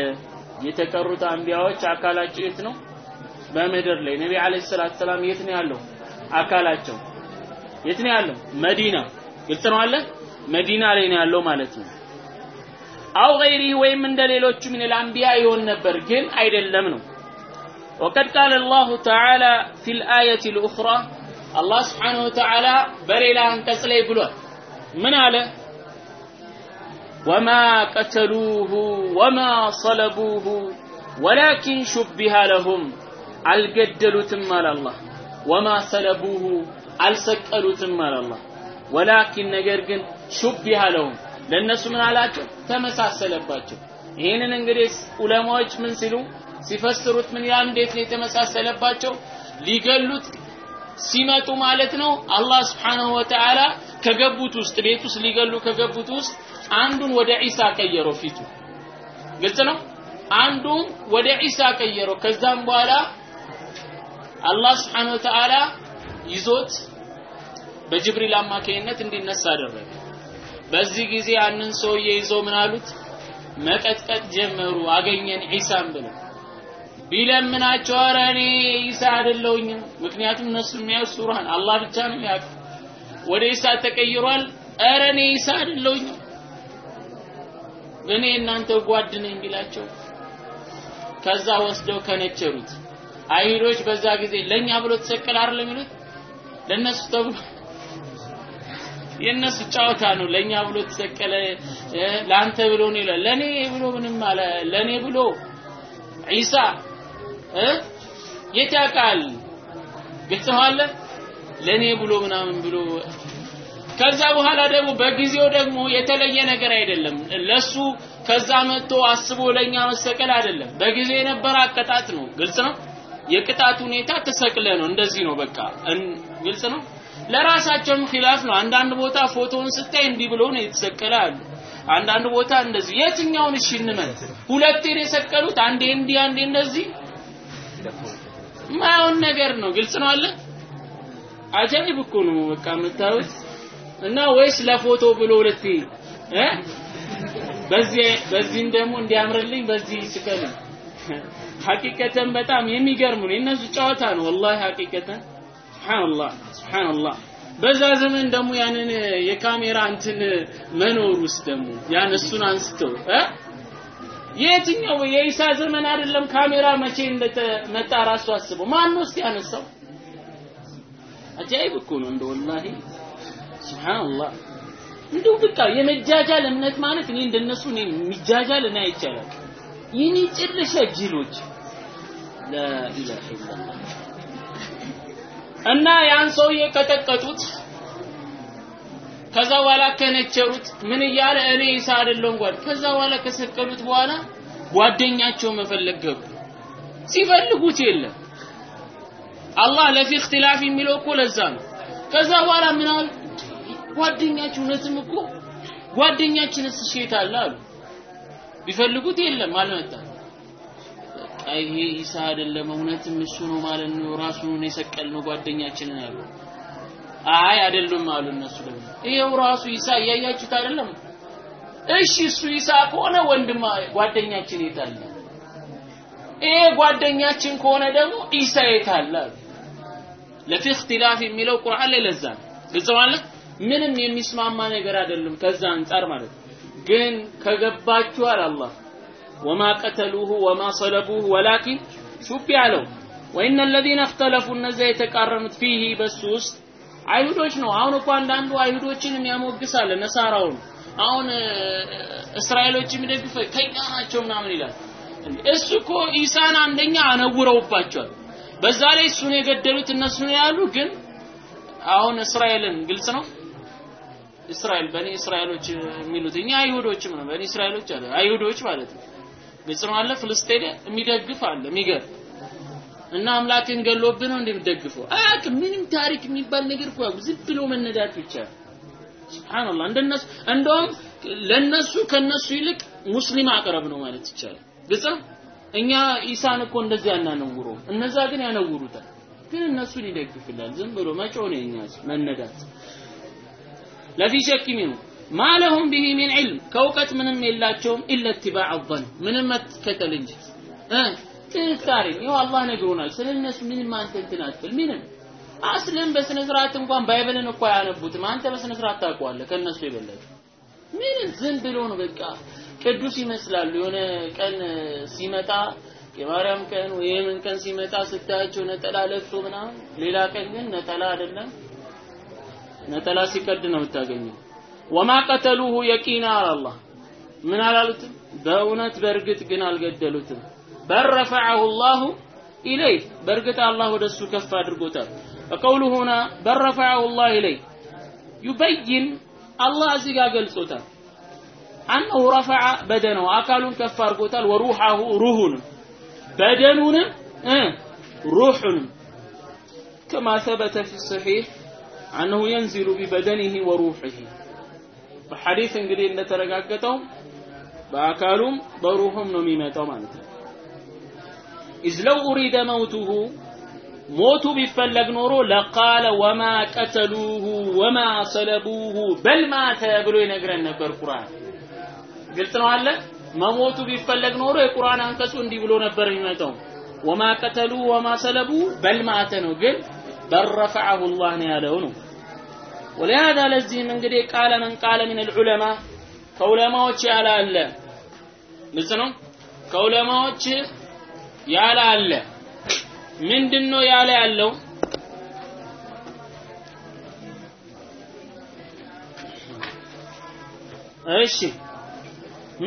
የተቀሩት አንቢያዎች አካላቸው የት ነው? በምድር ላይ ነቢ አለይሂ ሰላቱ ሰላም የት ነው ያለው? አካላቸው የት ነው ያለው? መዲና። ግልጽ ነው አለ መዲና ላይ ነው ያለው ማለት ነው። አው ገይሪ ወይም እንደ ሌሎቹ ምን ለአንቢያ ይሆን ነበር፣ ግን አይደለም ነው። ወቀድ ቃለ አላሁ ተዓላ ፊል አየቲ ልኡኽራ አላህ ስብሓነሁ ወተዓላ በሌላ አንቀጽ ላይ ብሏል። ምን አለ? ወማ ቀተሉሁ ወማ ሰለቡሁ ወላኪን ሹቢሃ ለሁም አልገደሉትም አለ አላህ። ወማ ሰለቡሁ አልሰቀሉትም አለ አላህ። ወላኪን ነገር ግን ሹቢሃ ለሁም ለእነሱ ምን አላቸው? ተመሳሰለባቸው። ይህንን እንግዲህ ዑለማዎች ምን ሲሉ ሲፈስሩት ምን ያ እንዴት ነው የተመሳሰለባቸው? ሊገሉት ሲመጡ ማለት ነው አላህ ስብሓንሁ ወተዓላ ከገቡት ውስጥ ቤት ውስጥ ሊገሉ ከገቡት ውስጥ አንዱን ወደ ዒሳ ቀየረው ፊቱ። ግልጽ ነው? አንዱን ወደ ዒሳ ቀየረው። ከዛም በኋላ አላህ ስብሓንሁ ወተዓላ ይዞት በጅብሪል አማካይነት እንዲነሳ አደረገ። በዚህ ጊዜ ያንን ሰውዬ ይዘው ምን አሉት? መቀጥቀጥ ጀመሩ። አገኘን ዒሳን ብለው ቢለምናቸው ኧረ እኔ ኢሳ አይደለሁኝም። ምክንያቱም እነሱ የሚያዩት ሱራን አላህ ብቻ ነው የሚያውቅ ወደ ኢሳ ተቀይሯል። ኧረ እኔ ኢሳ አይደለሁኝም። እኔ እናንተ ጓድ ነኝ ቢላቸው ከዛ ወስደው ከነቸሩት አይሁዶች በዛ ጊዜ ለኛ ብሎ ተሰቀለ አይደል የሚሉት? ለነሱ ተብሎ የነሱ ጨዋታ ነው። ለኛ ብሎ ተሰቀለ ለአንተ ብሎ ነው ይላል። ለኔ ብሎ ምንም አለ። ለኔ ብሎ ዒሳ የት ያውቃል ግልጽ ለኔ ብሎ ምናምን ብሎ ከዛ በኋላ ደግሞ በጊዜው ደግሞ የተለየ ነገር አይደለም ለሱ ከዛ መጥቶ አስቦ ለኛ መሰቀል አይደለም በጊዜው የነበረ አቀጣጥ ነው ግልጽ ነው የቅጣት ሁኔታ ተሰቅለ ነው። እንደዚህ ነው በቃ ግልጽ ነው። ለራሳቸውም ኺላፍ ነው። አንዳንድ ቦታ ፎቶውን ስታይ እንዲህ ብሎ ነው የተሰቀለ አሉ። አንዳንድ ቦታ እንደዚህ። የትኛውን እሺ እንመን? ሁለቴ የሰቀሉት፣ አንዴ እንዲህ አንዴ እንደዚህ። ማየውን ነገር ነው። ግልጽ ነው አለ? አጃይብ እኮ ነው በቃ የምታዩት። እና ወይስ ለፎቶ ብሎ ሁለቴ እ? በዚህ በዚህም ደግሞ እንዲያምርልኝ በዚህ ስቀልኝ ሐቂቀተን በጣም የሚገርም ነው። የእነሱ ጨዋታ ነው ወላሂ ሐቂቀተን። ሱብሃንአላህ ሱብሃንአላህ። በዛ ዘመን ደግሞ ያንን የካሜራ እንትን መኖር ውስጥ ደግሞ ያን እሱን አንስተው እ የትኛው የኢሳ ዘመን አይደለም ካሜራ መቼ እንደተመጣ ራሱ አስበው ማን ነው ያነሳው? አጃይብ እኮ ነው እንደ ወላሂ ሱብሃንአላህ። እንደው በቃ የመጃጃል እምነት ማለት እኔ እንደነሱ እኔ የሚጃጃል እና አይቻላል ይህን ጭርሸ ጅሎች ላኢላሃ ኢላላህ እና ያን ሰውዬ ቀጠቀጡት። ከዛ በኋላ ከነቸሩት ምን እያለ እኔ ኢሳ አይደለሁም ጓድ። ከዛ በኋላ ከሰቀሉት በኋላ ጓደኛቸው መፈለግ ገቡ። ሲፈልጉት የለም። አላህ ለፊ እክትላፍ የሚለው እኮ ለዛ ነው። ከዛ በኋላ ምን አሉ? ጓደኛችሁ እውነትም እኮ ጓደኛችንስ የት አለ አሉ። ቢፈልጉት የለም አልመጣም። ይሄ ኢሳ አይደለም እውነትም እሱ ነው ማለት ነው ራሱን የሰቀልነው ጓደኛችንን አሉ። አይ አይደሉም አሉ እነሱ ደግሞ ይሄው ራሱ ኢሳ እያያችሁት አይደለም እሺ እሱ ኢሳ ከሆነ ወንድማ ጓደኛችን የት አለ? ይሄ ጓደኛችን ከሆነ ደግሞ ኢሳ የት አለ? ለፊ እክትላፍ የሚለው ቁርአን ላይ ለዛ ነው ግልጽ ማለት ምንም የሚስማማ ነገር አይደለም ከዛ አንጻር ማለት ግን ከገባችሁ አለ አላህ ወማ ቀተሉሁ ወማ ሰለቡሁ ወላኪን ሹቢ አለው ወኢነ الذين اختلفوا እነዚያ የተቃረኑት ፊሂ በሱ ውስጥ አይሁዶች ነው። አሁን እኮ አንዳንዱ አይሁዶችንም ያሞግሳል ነሳራውን። አሁን እስራኤሎች የሚደግፈ ከኛ ናቸው ምናምን ይላል። እሱ እኮ ኢሳን አንደኛ አነውረውባቸዋል። በዛ ላይ እሱን የገደሉት እነሱ ነው ያሉ ግን አሁን እስራኤልን ግልጽ ነው? እስራኤል በኒ እስራኤሎች የሚሉት እኛ አይሁዶችም ነው። በኒ እስራኤሎች አለ። አይሁዶች ማለት ነው። ግልጽ ነው አለ? ፍልስጤን የሚደግፍ አለ የሚገር እና አምላክን ገሎብህ ነው እንደሚደግፈው አያውቅም። ምንም ታሪክ የሚባል ነገር እኮ ዝም ብሎ መነዳት ብቻ። ሱብሃንአላህ። እንደነሱ እንደውም ለነሱ ከነሱ ይልቅ ሙስሊም አቅረብ ነው ማለት ይቻላል። ነው እኛ ኢሳን እኮ እንደዚህ አናነውሮ እነዛ ግን ያነውሩታል። ግን እነሱን ይደግፍላል። ዝም ብሎ መጮ ነው የኛ መነዳት። ለፊ ሸክ ሚኑ ማ ለሁም ቢሂ ሚን ዒልም። ከእውቀት ምንም የላቸውም ኢለ ኢትባዕ ምንም መከተል እንጂ ጥርጣሬ ይኸው አላህ ነግሮናል ስለ እነሱ ምንም አንተ እንትን አትበል ምንም። አስለን በስነ ስርዓት እንኳን ባይብልን እኮ አያነቡትም። አንተ በስነ ስርዓት ታውቀዋለህ ከእነሱ የበለጠ። ምንም ዝም ብሎ ነው በቃ። ቅዱስ ይመስላሉ። የሆነ ቀን ሲመጣ የማርያም ቀን ወይ የምን ቀን ሲመጣ ስታያቸው ነጠላ ለብሶ ምናምን ሌላ ቀን ግን ነጠላ አይደለም። ነጠላ ሲቀድ ነው የምታገኘው። ወማ ቀተሉሁ የቂና አላህ። ምን አላሉትም? በእውነት በእርግጥ ግን አልገደሉትም በረፈዐሁ ላሁ ኢለይህ በእርግጥ አላህ ወደሱ ከፍ አድርጎታል በቀውሉ ሁና በረፈዐሁ ላህ ኢለይህ ዩበይን አላህ እዚህ ጋር ገልጾታል አነሁ ረፈዐ በደነው አካሉን ከፍ አድርጎታል ወሩሐሁ ሩሁንም በደኑንም ሩሑንም ከማ ثبت في الصحيح أنه ينزل ببدنه وروحه በሐዲስ እንግዲህ እንደተረጋገጠው በአካሉም በሩሁም ነው የሚመጣው ማለት ነው إذ لو أريد موته ሞቱ ቢፈለግ ኖሮ لقال وما قتلوه وما صلبوه بل مات ብሎ ይነግረን ነበር ቁርአን። ግልጽ ነው አለ መሞቱ ቢፈለግ ኖሮ የቁርአን አንቀጹ እንዲህ ብሎ ነበር የሚመጣው ወማ ቀተሉ ወማ ሰለቡ በል ማተ ነው፣ ግን በረፈዐሁ አላህ ነው ያለው ነው። ወለሃዳ ለዚህም እንግዲህ ቃለ መን ቃለ ሚን ልዑለማ ከዑለማዎች ያለ አለ። ግልጽ ነው ከዑለማዎች ያለ አለ። ምንድነው ያለ ያለው? እሺ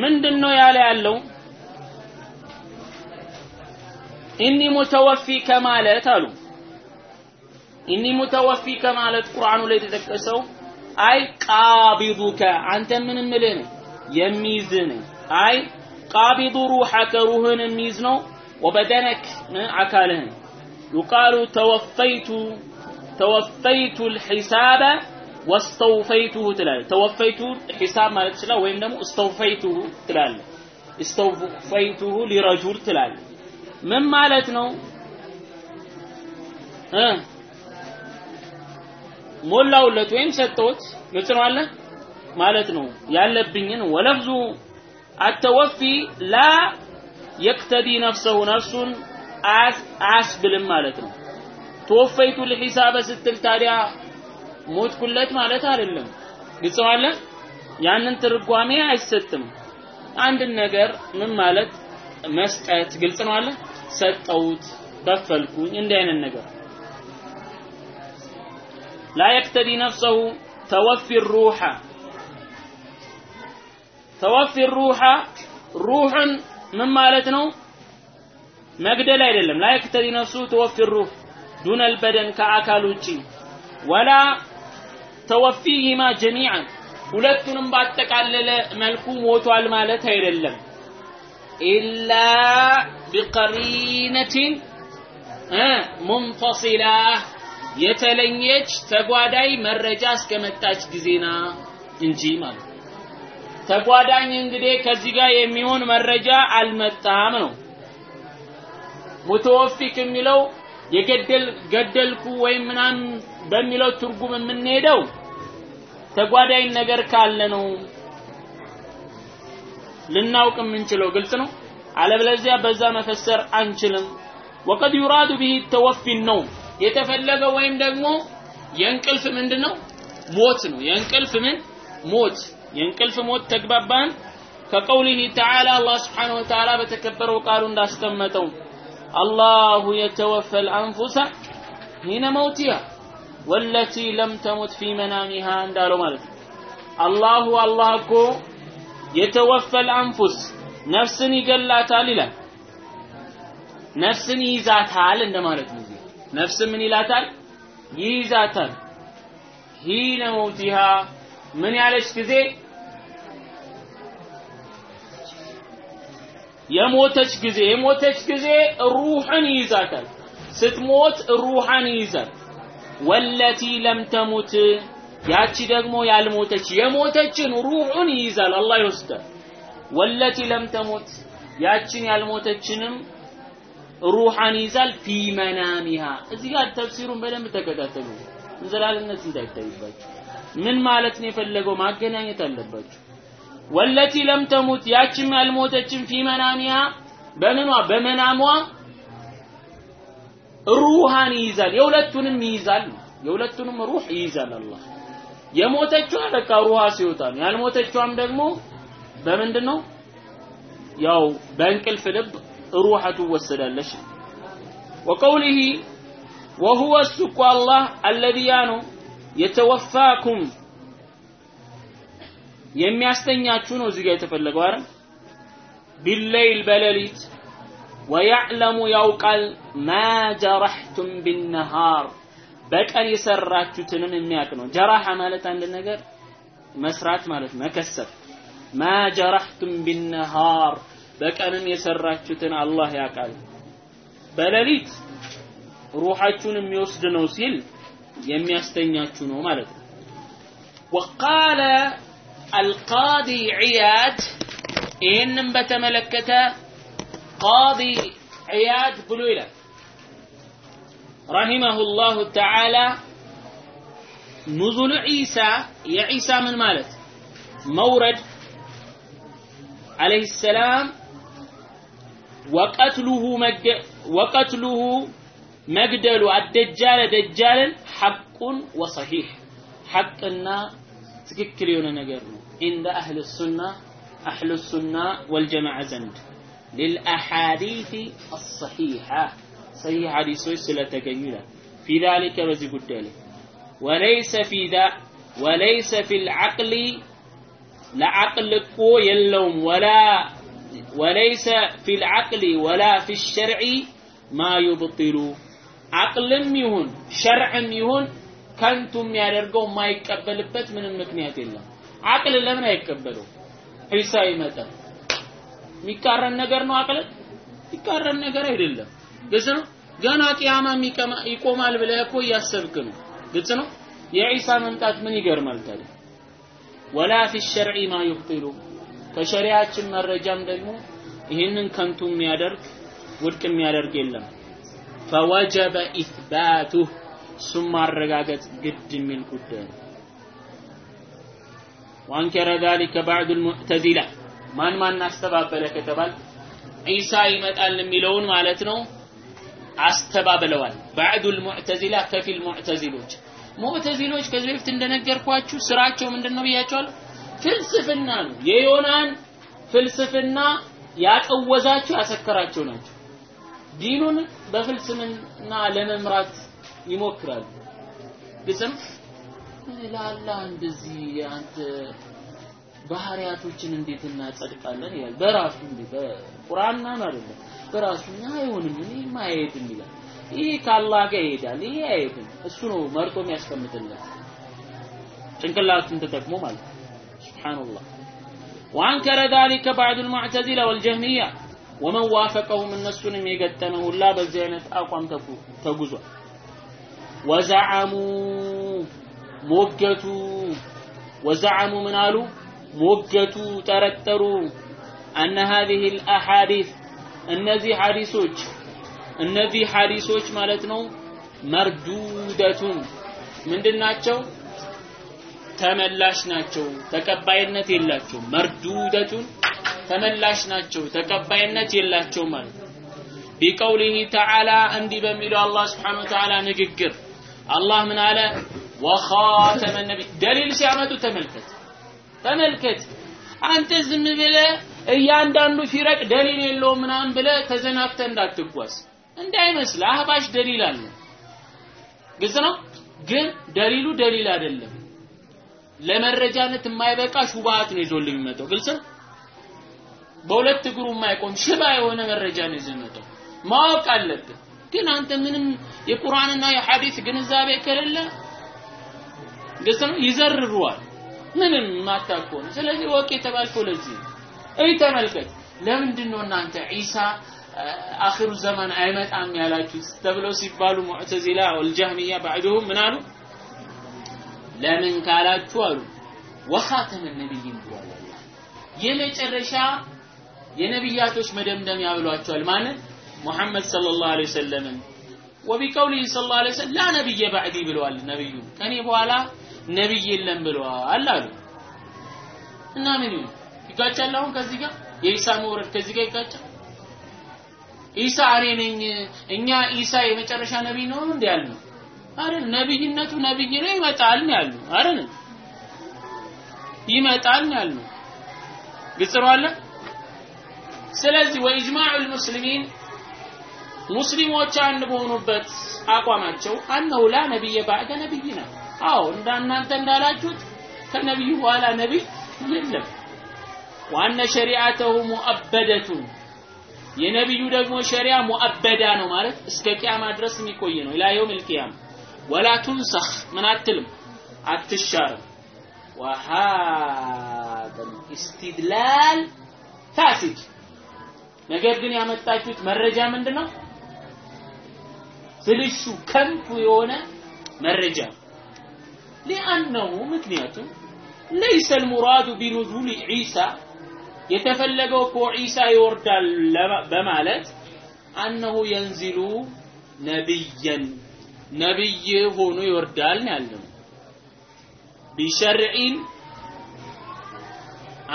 ምንድነው ያለ ያለው? إني متوفيك ማለት አሉ። إني متوفيك ማለት ቁርአኑ ላይ የተጠቀሰው أي قابضك አንተ ምን ምልህ ነው? የሚይዝ ነው። أي قابض روحك ሩህን የሚይዝ ነው وبدنك አካልህን يقال توفيت توفيت الحساب ወስተውፈይቱሁ ትላለህ። ተወፈይቱ ሒሳብ ማለት ይችላል። ወይም ደግሞ እስተውፈይቱሁ ትላለህ። እስተውፈይቱሁ ሊረጁል ትላለህ። ምን ማለት ነው? እ ሞላውለት ወይም ሰጠሁት ግልጽ ነው አለ ማለት ነው ያለብኝን ወለፍዙ አተወፊ ላ የቅተዲ ነፍሰሁ ነፍሱን አያስብልም ማለት ነው። ተወፈይቱ ልሒሳበ ስትል ታዲያ ሞትኩለት ማለት አይደለም። ግልጽ አለ ያንን ትርጓሜ አይሰጥም። አንድን ነገር ምን ማለት መስጠት ግልጽ ነው አለ ሰጠውት፣ ከፈልኩኝ እንዲህ አይነት ነገር ላ የቅተዲ ነፍሰሁ ተወፊ ሩሐ ተወፊ ሩሐ ሩሕን ምን ማለት ነው? መግደል አይደለም። ላ ነፍሱ ተወፊ ሩህ ዱነል በደን ከአካል ውጪ ወላ ተወፊሂማ ጀሚዓን ሁለቱንም ባጠቃለለ መልኩ ሞቷል ማለት አይደለም። ኢላ ቢቀሪነትን ሙንፈሲላ የተለየች ተጓዳኝ መረጃ እስከመጣች ጊዜና እንጂ ማለት ተጓዳኝ እንግዲህ ከዚህ ጋር የሚሆን መረጃ አልመጣም ነው። ሙተወፊክ የሚለው የገደል ገደልኩ ወይም ምናምን በሚለው ትርጉም የምንሄደው ተጓዳኝ ነገር ካለ ነው ልናውቅ የምንችለው ግልጽ ነው። አለበለዚያ በዛ መፈሰር አንችልም። ወቀድ ዩራዱ ቢሂ ተወፊ ነው የተፈለገው ወይም ደግሞ የእንቅልፍ ምንድን ነው ሞት ነው። የእንቅልፍ ምን ሞት የእንቅልፍ ሞት ተግባባን። ከቀውሊህ ተዓላ አላህ ስብሓነሁ ወተዓላ በተከበረው ቃሉ እንዳስቀመጠው አላሁ የተወፈል አንፉሰ ሂነ መውቲሃ ወለቲ ለም ተሙት ፊ መናሚሃ እንዳለው ማለት ነው። አላሁ አላህ እኮ የተወፈል አንፉስ ነፍስን ይገላታል ይላል። ነፍስን ይይዛታል እንደማለት ነው። ነፍስ ምን ይላታል? ይይዛታል። ሂነ መውቲሃ ምን ያለች ጊዜ የሞተች ጊዜ የሞተች ጊዜ ሩሕን ይይዛታል። ስትሞት ሩሐን ይይዛል። ወለቲ ለም ተሙት ያቺ ደግሞ ያልሞተች የሞተችን ሩሑን ይይዛል፣ አላህ ይወስዳል። ወለቲ ለም ተሙት ያችን ያልሞተችንም ሩሐን ይዛል ፊ መናሚሃ። እዚህ ጋር ተፍሲሩን በደንብ ተከታተሉ፣ እንዘላልነት እንዳይታይባችሁ። ምን ማለት ነው የፈለገው ማገናኘት አለባችሁ። ወለቲ ለም ተሙት ያችም ያልሞተችም ፊ መናሚሃ በምኗ በመናሟ ሩሃን ይይዛል። የሁለቱንም ይይዛል። የሁለቱንም ሩህ ይይዛል አላህ። የሞተችዋ በቃ ሩሃ ሲወጣ ነው። ያልሞተችዋም ደግሞ በምንድን ነው? ያው በእንቅልፍ ልብ ሩሃ ትወሰዳለች። ወቀውሊሂ እኮ አላህ አለዚ ያ ነው የተወፋኩም የሚያስተኛችሁ ነው እዚህ ጋር የተፈለገው አይደል? ቢለይል በሌሊት ወያዕለሙ ያውቃል ማ ጀረሕቱም ቢነሃር በቀን የሰራችሁትንም የሚያውቅ ነው። ጀራሐ ማለት አንድ ነገር መስራት ማለት መከሰብ። ማ ጀረሕቱም ቢነሃር በቀንም የሰራችሁትን አላህ ያውቃል። በሌሊት ሩሓችሁን የሚወስድ ነው ሲል የሚያስተኛችሁ ነው ማለት ነው። ወቃለ القاضي عياد إن بتملكته قاضي عياد بلويلة. رحمه الله تعالى نزل عيسى يا عيسى من مالت مورد عليه السلام وقتله مج... وقتله مجدل الدجال دجال حق وصحيح. حقنا ትክክል የሆነ ነገር إن እንደ أهل السنة አህል ሱና ወልጀማዓ للأحاديث الصحيحة. صحيح حديث سلة تقيلة في ذلك وزي قدالي. وليس في ذا وليس في العقل لعقل قو يلوم ولا وليس في العقل ولا في الشرع ما يبطل. عقل ميهن شرع ميهن ከንቱ የሚያደርገው የማይቀበልበት ምንም ምክንያት የለም። አቅል ለምን አይቀበለው ዒሳ ይመጣል። የሚቃረን ነገር ነው አቅል? የሚቃረን ነገር አይደለም። ግልጽ ነው? ገና ቂያማ ይቆማል ብለህ እኮ እያሰብክ ነው። ግልጽ ነው? የዒሳ መምጣት ምን ይገርማል ታዲያ? ወላ ፊ ሸርዒ ማ ዩብጢሉ። ከሸሪያችን መረጃም ደግሞ ይህንን ከንቱ የሚያደርግ ውድቅ የሚያደርግ የለም። ፈወጀበ ኢትባቱህ እሱም ማረጋገጥ ግድ የሚል ጉዳይ ነው وانكر ذلك بعض المعتزلة ማን ማን አስተባበለ ከተባል ዒሳ ይመጣል የሚለውን ማለት ነው አስተባብለዋል ባዕዱ ልሙዕተዚላ ከፊል ሙዕተዚሎች ሙዕተዚሎች ከዚህ በፊት እንደነገርኳችሁ ስራቸው ምንድን ነው ብያቸዋለሁ ፍልስፍና ነው የዮናን ፍልስፍና ያቀወዛቸው ያሰከራቸው ናቸው ዲኑን በፍልስፍና ለመምራት ይሞክራሉ ግጽም ለአላህ እንደዚህ አንተ ባህሪያቶችን እንዴት እናጸድቃለን ይላል በራሱ እንዴ በቁርአንና አይደለም በራሱ አይሆንም እኔ ማየትም ይላል ይሄ ከአላህ ጋር ይሄዳል ይሄ አይሄድም እሱ ነው መርጦ የሚያስቀምጥለት ጭንቅላቱን ተጠቅሞ ማለት ሱብሃንአላህ وأنكر ذلك بعض المعتزلة والجهمية ومن وافقهم النسون يقتنه لا بزينة أقوم تقوزوا ወዘዓሙ ሞገቱ። ወዘዓሙ ምን አሉ? ሞገቱ ጠረጠሩ። አነ ሀዚህ አልአሐዲስ እነዚህ ሐዲሶች እነዚህ ሐዲሶች ማለት ነው መርዱደቱን። ምንድን ናቸው? ተመላሽ ናቸው ተቀባይነት የላቸውም። መርዱደቱን ተመላሽ ናቸው ተቀባይነት የላቸውም ማለት ቢቀውሊህ ተዓላ እንዲህ በሚለው አላህ ስብሓን ወተዓላ ንግግር። አላህ ምን አለ? ወኻተመ ነቢ ደሊል ሲያመጡ ተመልከት ተመልከት። አንተ ዝም ብለህ እያንዳንዱ ፊረቅ ደሊል የለውም ምናምን ብለህ ተዘናግተህ እንዳትጓዝ። እንዳይመስል አህባሽ ደሊል አለ። ግልጽ ነው? ግን ደሊሉ ደሊል አይደለም። ለመረጃነት የማይበቃ ሹባሃት ነው ይዞልህ የሚመጣው። ግልጽ ነው? በሁለት እግሩ የማይቆም ሽባ የሆነ መረጃ ነው የሚመጣው። ማወቅ አለብህ ግን አንተ ምንም የቁርአንና የሐዲስ ግንዛቤ ከሌለ ግልጽ ይዘርሩዋል ምንም ማታቆም ስለዚህ ወቅ የተባልከው ለዚህ እይ ተመልከት ለምንድን ነው እናንተ ዒሳ አኺሩ ዘመን አይመጣም ያላችሁት ተብለው ሲባሉ ሙዕተዚላ ወልጃህሚያ ባዕዱሁም ምን አሉ? ለምን ካላችሁ አሉ ወኻተመ ነቢይን ብሏል። የመጨረሻ የነቢያቶች መደምደሚያ ብሏቸዋል። ማንን ሙሐመድ ሰለላሁ ዐለይሂ ወሰለም ወቢቀውሊህ ሰለላሁ ዐለይሂ ወሰለም ላ ነቢየ ባዕዲ ብለዋል ነብዩ ከኔ በኋላ ነቢይ የለም ብለዋል አሉ። እና ምን ይሁን? ይጋጫል አሁን ከዚህ ጋር? የኢሳ መውረድ ከዚህ ጋር ይጋጫል? ኢሳ እኔ ነኝ እኛ ኢሳ የመጨረሻ ነቢይ ነው እንዴ ያልነው አይደል ነብይነቱ ነብይ ነው ይመጣል ነው ያልነው አይደል ይመጣል ነው ያልነው አለ ስለዚህ ወኢጅማዑ ልሙስሊሚን ሙስሊሞች አንድ በሆኑበት አቋማቸው አነሁ ላ ነቢየ ባዕደ ነቢይና አዎ እንዳናንተ እንዳላችሁት ከነቢዩ በኋላ ነቢይ የለም ዋነ ሸሪዓተሁ ሙአበደቱን የነቢዩ ደግሞ ሸሪያ ሙአበዳ ነው ማለት እስከ ቂያማ ድረስ የሚቆይ ነው ኢላ የውም ልቅያማ ወላ ቱንሰኽ ምን አትልም አትሻርም وهذا الاستدلال فاسد ነገር ግን ያመጣችሁት መረጃ ምንድነው ፍልሹ ከንቱ የሆነ መረጃ። ሊአነሁ ምክንያቱም ለይሰ ልሙራዱ ቢኑዙል ዒሳ የተፈለገው እኮ ዒሳ ይወርዳል በማለት አነሁ የንዚሉ ነቢየን ነቢይ ሆኖ ይወርዳል ያለው። ቢሸርዒን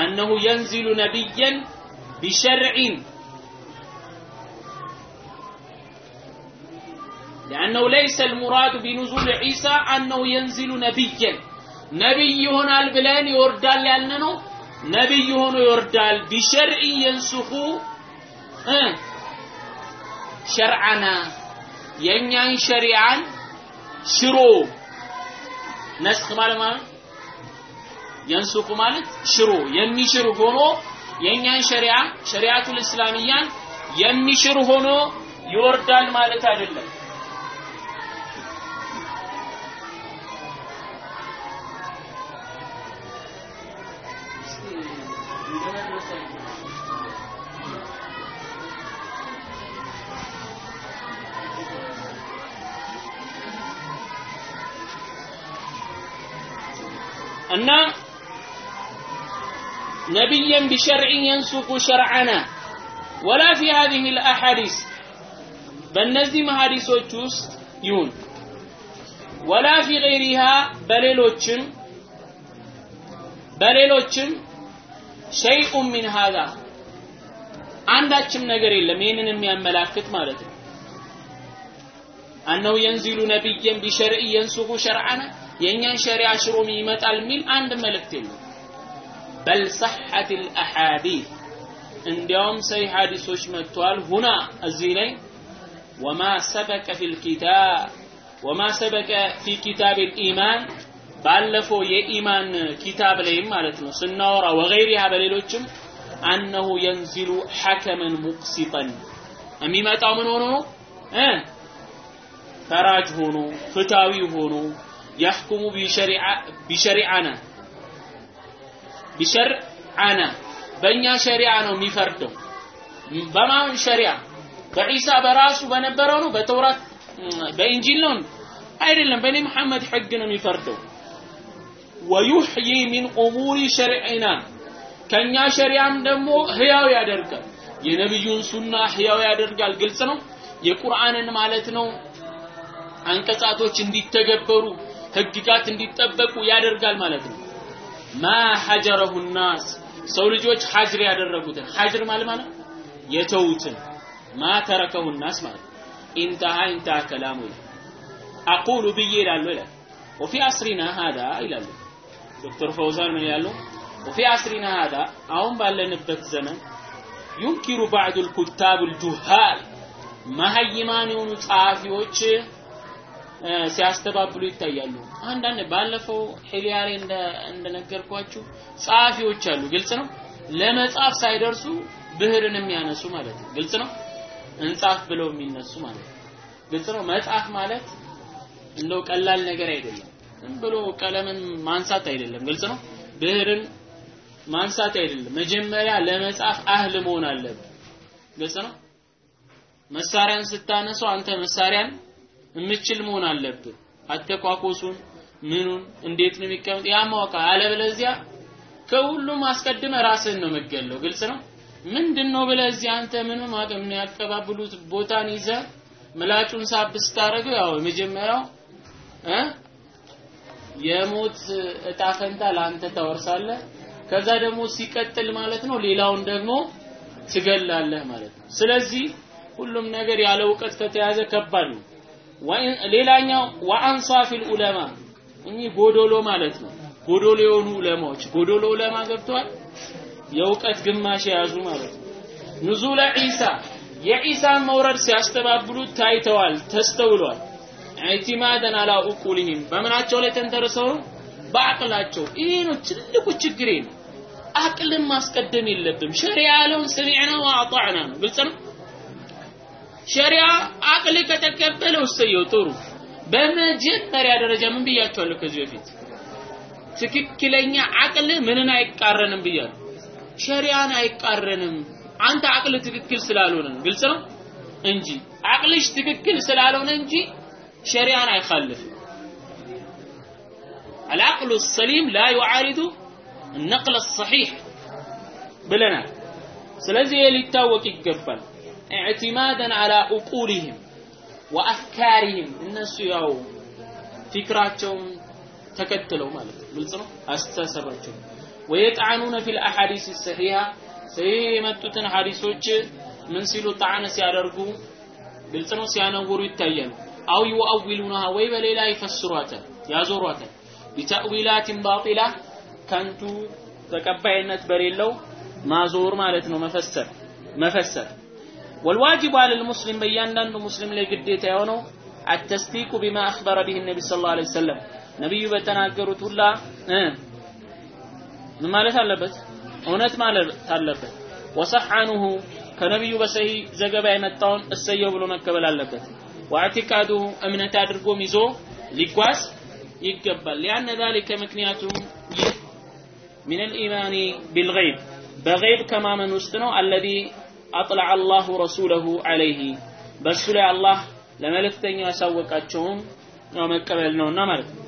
አነሁ የንዚሉ ነቢየን ቢሸርዒን لأنه ليس المراد بنزول عيسى أنه ينزل نبيا نبي هنا البلان يوردال لأنه نبي هنا يوردال بشرع ينسخ اه شرعنا ينيان شريعا شرو ነስኽ ማለት ማለት የንሱቁ ማለት ሽሮ የሚሽር ሆኖ የኛን ሸሪዓ ሸሪዓቱል እስላሚያን የሚሽር ሆኖ ይወርዳል ማለት አይደለም እና ነቢየን ቢሸርዕን የንሱቁ ሸርዓና ወላ ፊ ሀዚህ ልአሐዲስ በእነዚህም ሀዲሶች ውስጥ ይሁን። ወላ ፊ ገይሪሃ በሌሎችም በሌሎችም ሸይኡን ሚን ሀዛ አንዳችም ነገር የለም ይህንን የሚያመላክት ማለት ነው አነው የንዚሉ ነቢየን ቢሸርዕ የንሱሁ ሸርዓና የእኛን ሸሪዓ ሽሮም ይመጣል የሚል አንድ መልእክት የለም በል ሰሐት ልአሓዲት እንዲያውም ሰይ ሐዲሶች መጥተዋል ሁና እዚህ ላይ ወማ ሰበቀ ፊ ልኪታብ ወማ ሰበቀ ፊ ኪታብ ልኢማን ባለፈው የኢማን ኪታብ ላይም ማለት ነው ስናወራ ወገይሪሃ በሌሎችም አነሁ የንዚሉ ሐከመን ሙቅሲጠን የሚመጣው ምን ሆኖ ነው? እ? ፈራጅ ሆኖ ፍታዊ ሆኖ ያሕኩሙ ቢሸሪዓና ቢሸርዓና በእኛ ሸሪዓ ነው የሚፈርደው። በማን ሸሪዓ? በዒሳ በራሱ በነበረው ነው? በተውራት በኢንጂል ነው? አይደለም። በእኔ መሐመድ ሕግ ነው የሚፈርደው ወዩሕyi ሚን ኡሙሪ ሸርዕና ከኛ ሸሪዓም ደግሞ ህያው ያደርጋል። የነብዩን ሱና ህያው ያደርጋል። ግልጽ ነው። የቁርአንን ማለት ነው። አንቀጻቶች እንዲተገበሩ ህግጋት እንዲጠበቁ ያደርጋል ማለት ነው። ማ ሐጀረሁ ናስ። ሰው ልጆች ሐጅር ያደረጉትን ሐጅር ማለት ማለት የተውትን ማ ተረከሁ ናስ ማለት ኢንተሃ ኢንተሃ ከላሙ አቁሉ ብዬ ይላሉ ይላል። ወፊ አስሪና ሀዳ ይላሉ ዶክተር ፈውዛን ምን ያሉ ወፊ አስሪና ሀዳ አሁን ባለንበት ዘመን ዩንኪሩ ባዕዱ ልኩታብ ልጁሃል መሀይማን የሆኑ ጸሐፊዎች ሲያስተባብሉ ይታያሉ። አንዳንድ ባለፈው ሒሊያ ላይ እንደነገርኳችሁ ጸሐፊዎች አሉ። ግልጽ ነው። ለመጻፍ ሳይደርሱ ብህርን የሚያነሱ ማለት ነው። ግልጽ ነው። እንጻፍ ብለው የሚነሱ ማለት ነው። ግልጽ ነው። መጻፍ ማለት እንደው ቀላል ነገር አይደለም ዝም ብሎ ቀለምን ማንሳት አይደለም። ግልጽ ነው? ብህርን ማንሳት አይደለም። መጀመሪያ ለመጻፍ አህል መሆን አለብህ። ግልጽ ነው? መሳሪያን ስታነሱ አንተ መሳሪያን የምችል መሆን አለብህ። አተኳኮሱን ምኑን እንዴት ነው የሚቀመጥ ያ ማወቅ አለበለዚያ ከሁሉም አስቀድመ ራስህን ነው የምገለው ግልጽ ነው? ምንድነው ብለህ እዚህ አንተ ምንም አቅም ያቀባብሉት ቦታን ይዘ ምላጩን ሳብ ስታደርገው ያው የመጀመሪያው የሞት እጣ ፈንታ ለአንተ ታወርሳለህ። ከዛ ደግሞ ሲቀጥል ማለት ነው ሌላውን ደግሞ ትገላለህ ማለት ነው። ስለዚህ ሁሉም ነገር ያለ እውቀት ከተያዘ ከባድ ነው። ሌላኛው ወአንሳፊል ዑለማ እኚህ ጎዶሎ ማለት ነው። ጎዶሎ የሆኑ ዑለማዎች ጎዶሎ ዑለማ ገብተዋል? የእውቀት ግማሽ የያዙ ማለት ነው። ኑዙለ ዒሳ የዒሳን መውረድ ሲያስተባብሉት ታይተዋል ተስተውሏል ኢዕቲማደን አላ ኡቁልህም በምናቸው ላይ ተንተርሰው በአቅላቸው ይሄ ነው ትልቁ ችግሬ ነው። አቅልን ማስቀደም የለብም ሸሪያ ያለውን ሰሚዕና ወአጣዕና ነው። ግልጽ ነው? ሸሪያ አቅል ከተቀበለው እሰየው ጥሩ። በመጀመሪያ ደረጃ ምን ብያቸዋለሁ ከዚህ በፊት? ትክክለኛ አቅል ምንን አይቃረንም ብያለሁ? ሸሪያን አይቃረንም። አንተ አቅል ትክክል ስላልሆነ ነው። ግልጽ ነው? እንጂ አቅልሽ ትክክል ስላልሆነ እንጂ ሸሪያን አይኻልፍም العقل السليم لا يعارض النقل الصحيح ብለናል ስለዚህ ሊታወቅ ይገባል اعتمادا على عقولهم وافكارهم እነሱ ያው ፊክራቸውን ተከትለው ማለት ነው ግልጽ ነው አስተሳሰባቸው ويطعنون في الاحاديث الصحيحه ሰሂህ የመጡትን ሐዲሶች ምን ሲሉ ጣዕነ ሲያደርጉ ግልጽ ነው ሲያነውሩ ይታያሉ አው ይወአዊሉናሃ ወይ በሌላ ይፈስሯታል ያዞሯታል ቢተእዊላትን ባጢላ ከንቱ ተቀባይነት በሌለው ማዞር ማለት ነው መፈሰር መፈሰር والواجب على المسلم በእያንዳንዱ ሙስሊም ላይ ግዴታ የሆነው التصديق بما أخبر به النبي صلى الله عليه وسلم ነብዩ በተናገሩት ሁላ ምን ማለት አለበት እውነት ማለት አለበት ወሰሐኑሁ ከነብዩ በሰሂ ዘገባ የመጣውን እሰየው ብሎ መቀበል አለበት ወአዕቲቃዱሁ እምነት አድርጎም ይዞ ሊጓዝ ይገባል ሊአነ ذلك ምክንያቱም ይህ من الإيمان بالغيب በገይብ ከማመን ውስጥ ነው الذي أطلع الله رسوله عليه በሱ ላይ አላህ ለመልእክተኛው ያሳወቃቸውም ያው መቀበል ነውና ማለት ነው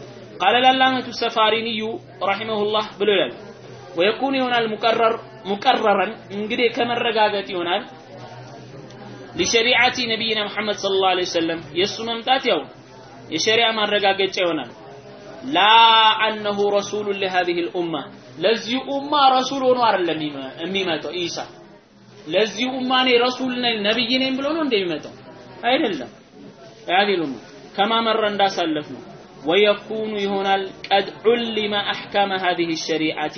ቃለ ላላመቱ ሰፋሪንዩ ረሒመሁላህ ብሎ ይላል ወየኩን ይሆናል ሙቀረር ሙቀረረን እንግዲህ ከመረጋገጥ ይሆናል ሊሸሪዓቲ ነቢይና ሙሐመድ ሰለላሁ ዐለይሂ ወሰለም የእሱ መምጣት ያው የሸሪዓ ማረጋገጫ ይሆናል። ላ አነሁ ረሱሉን ለሃዚህ ልኡማ ለዚህ ኡማ ረሱል ሆኖ አይደለም የሚመጣው ኢሳ። ለዚህ ኡማ እኔ ረሱል ነኝ ነብይ ነኝ ብሎ ነው እንደሚመጣው። አይደለም። ያዲሉ ከማ እንዳሳለፍ ነው ወየኩኑ ይሆናል ቀድ ዑሊመ አሕካመ ሀዚህ ሸሪዓቲ።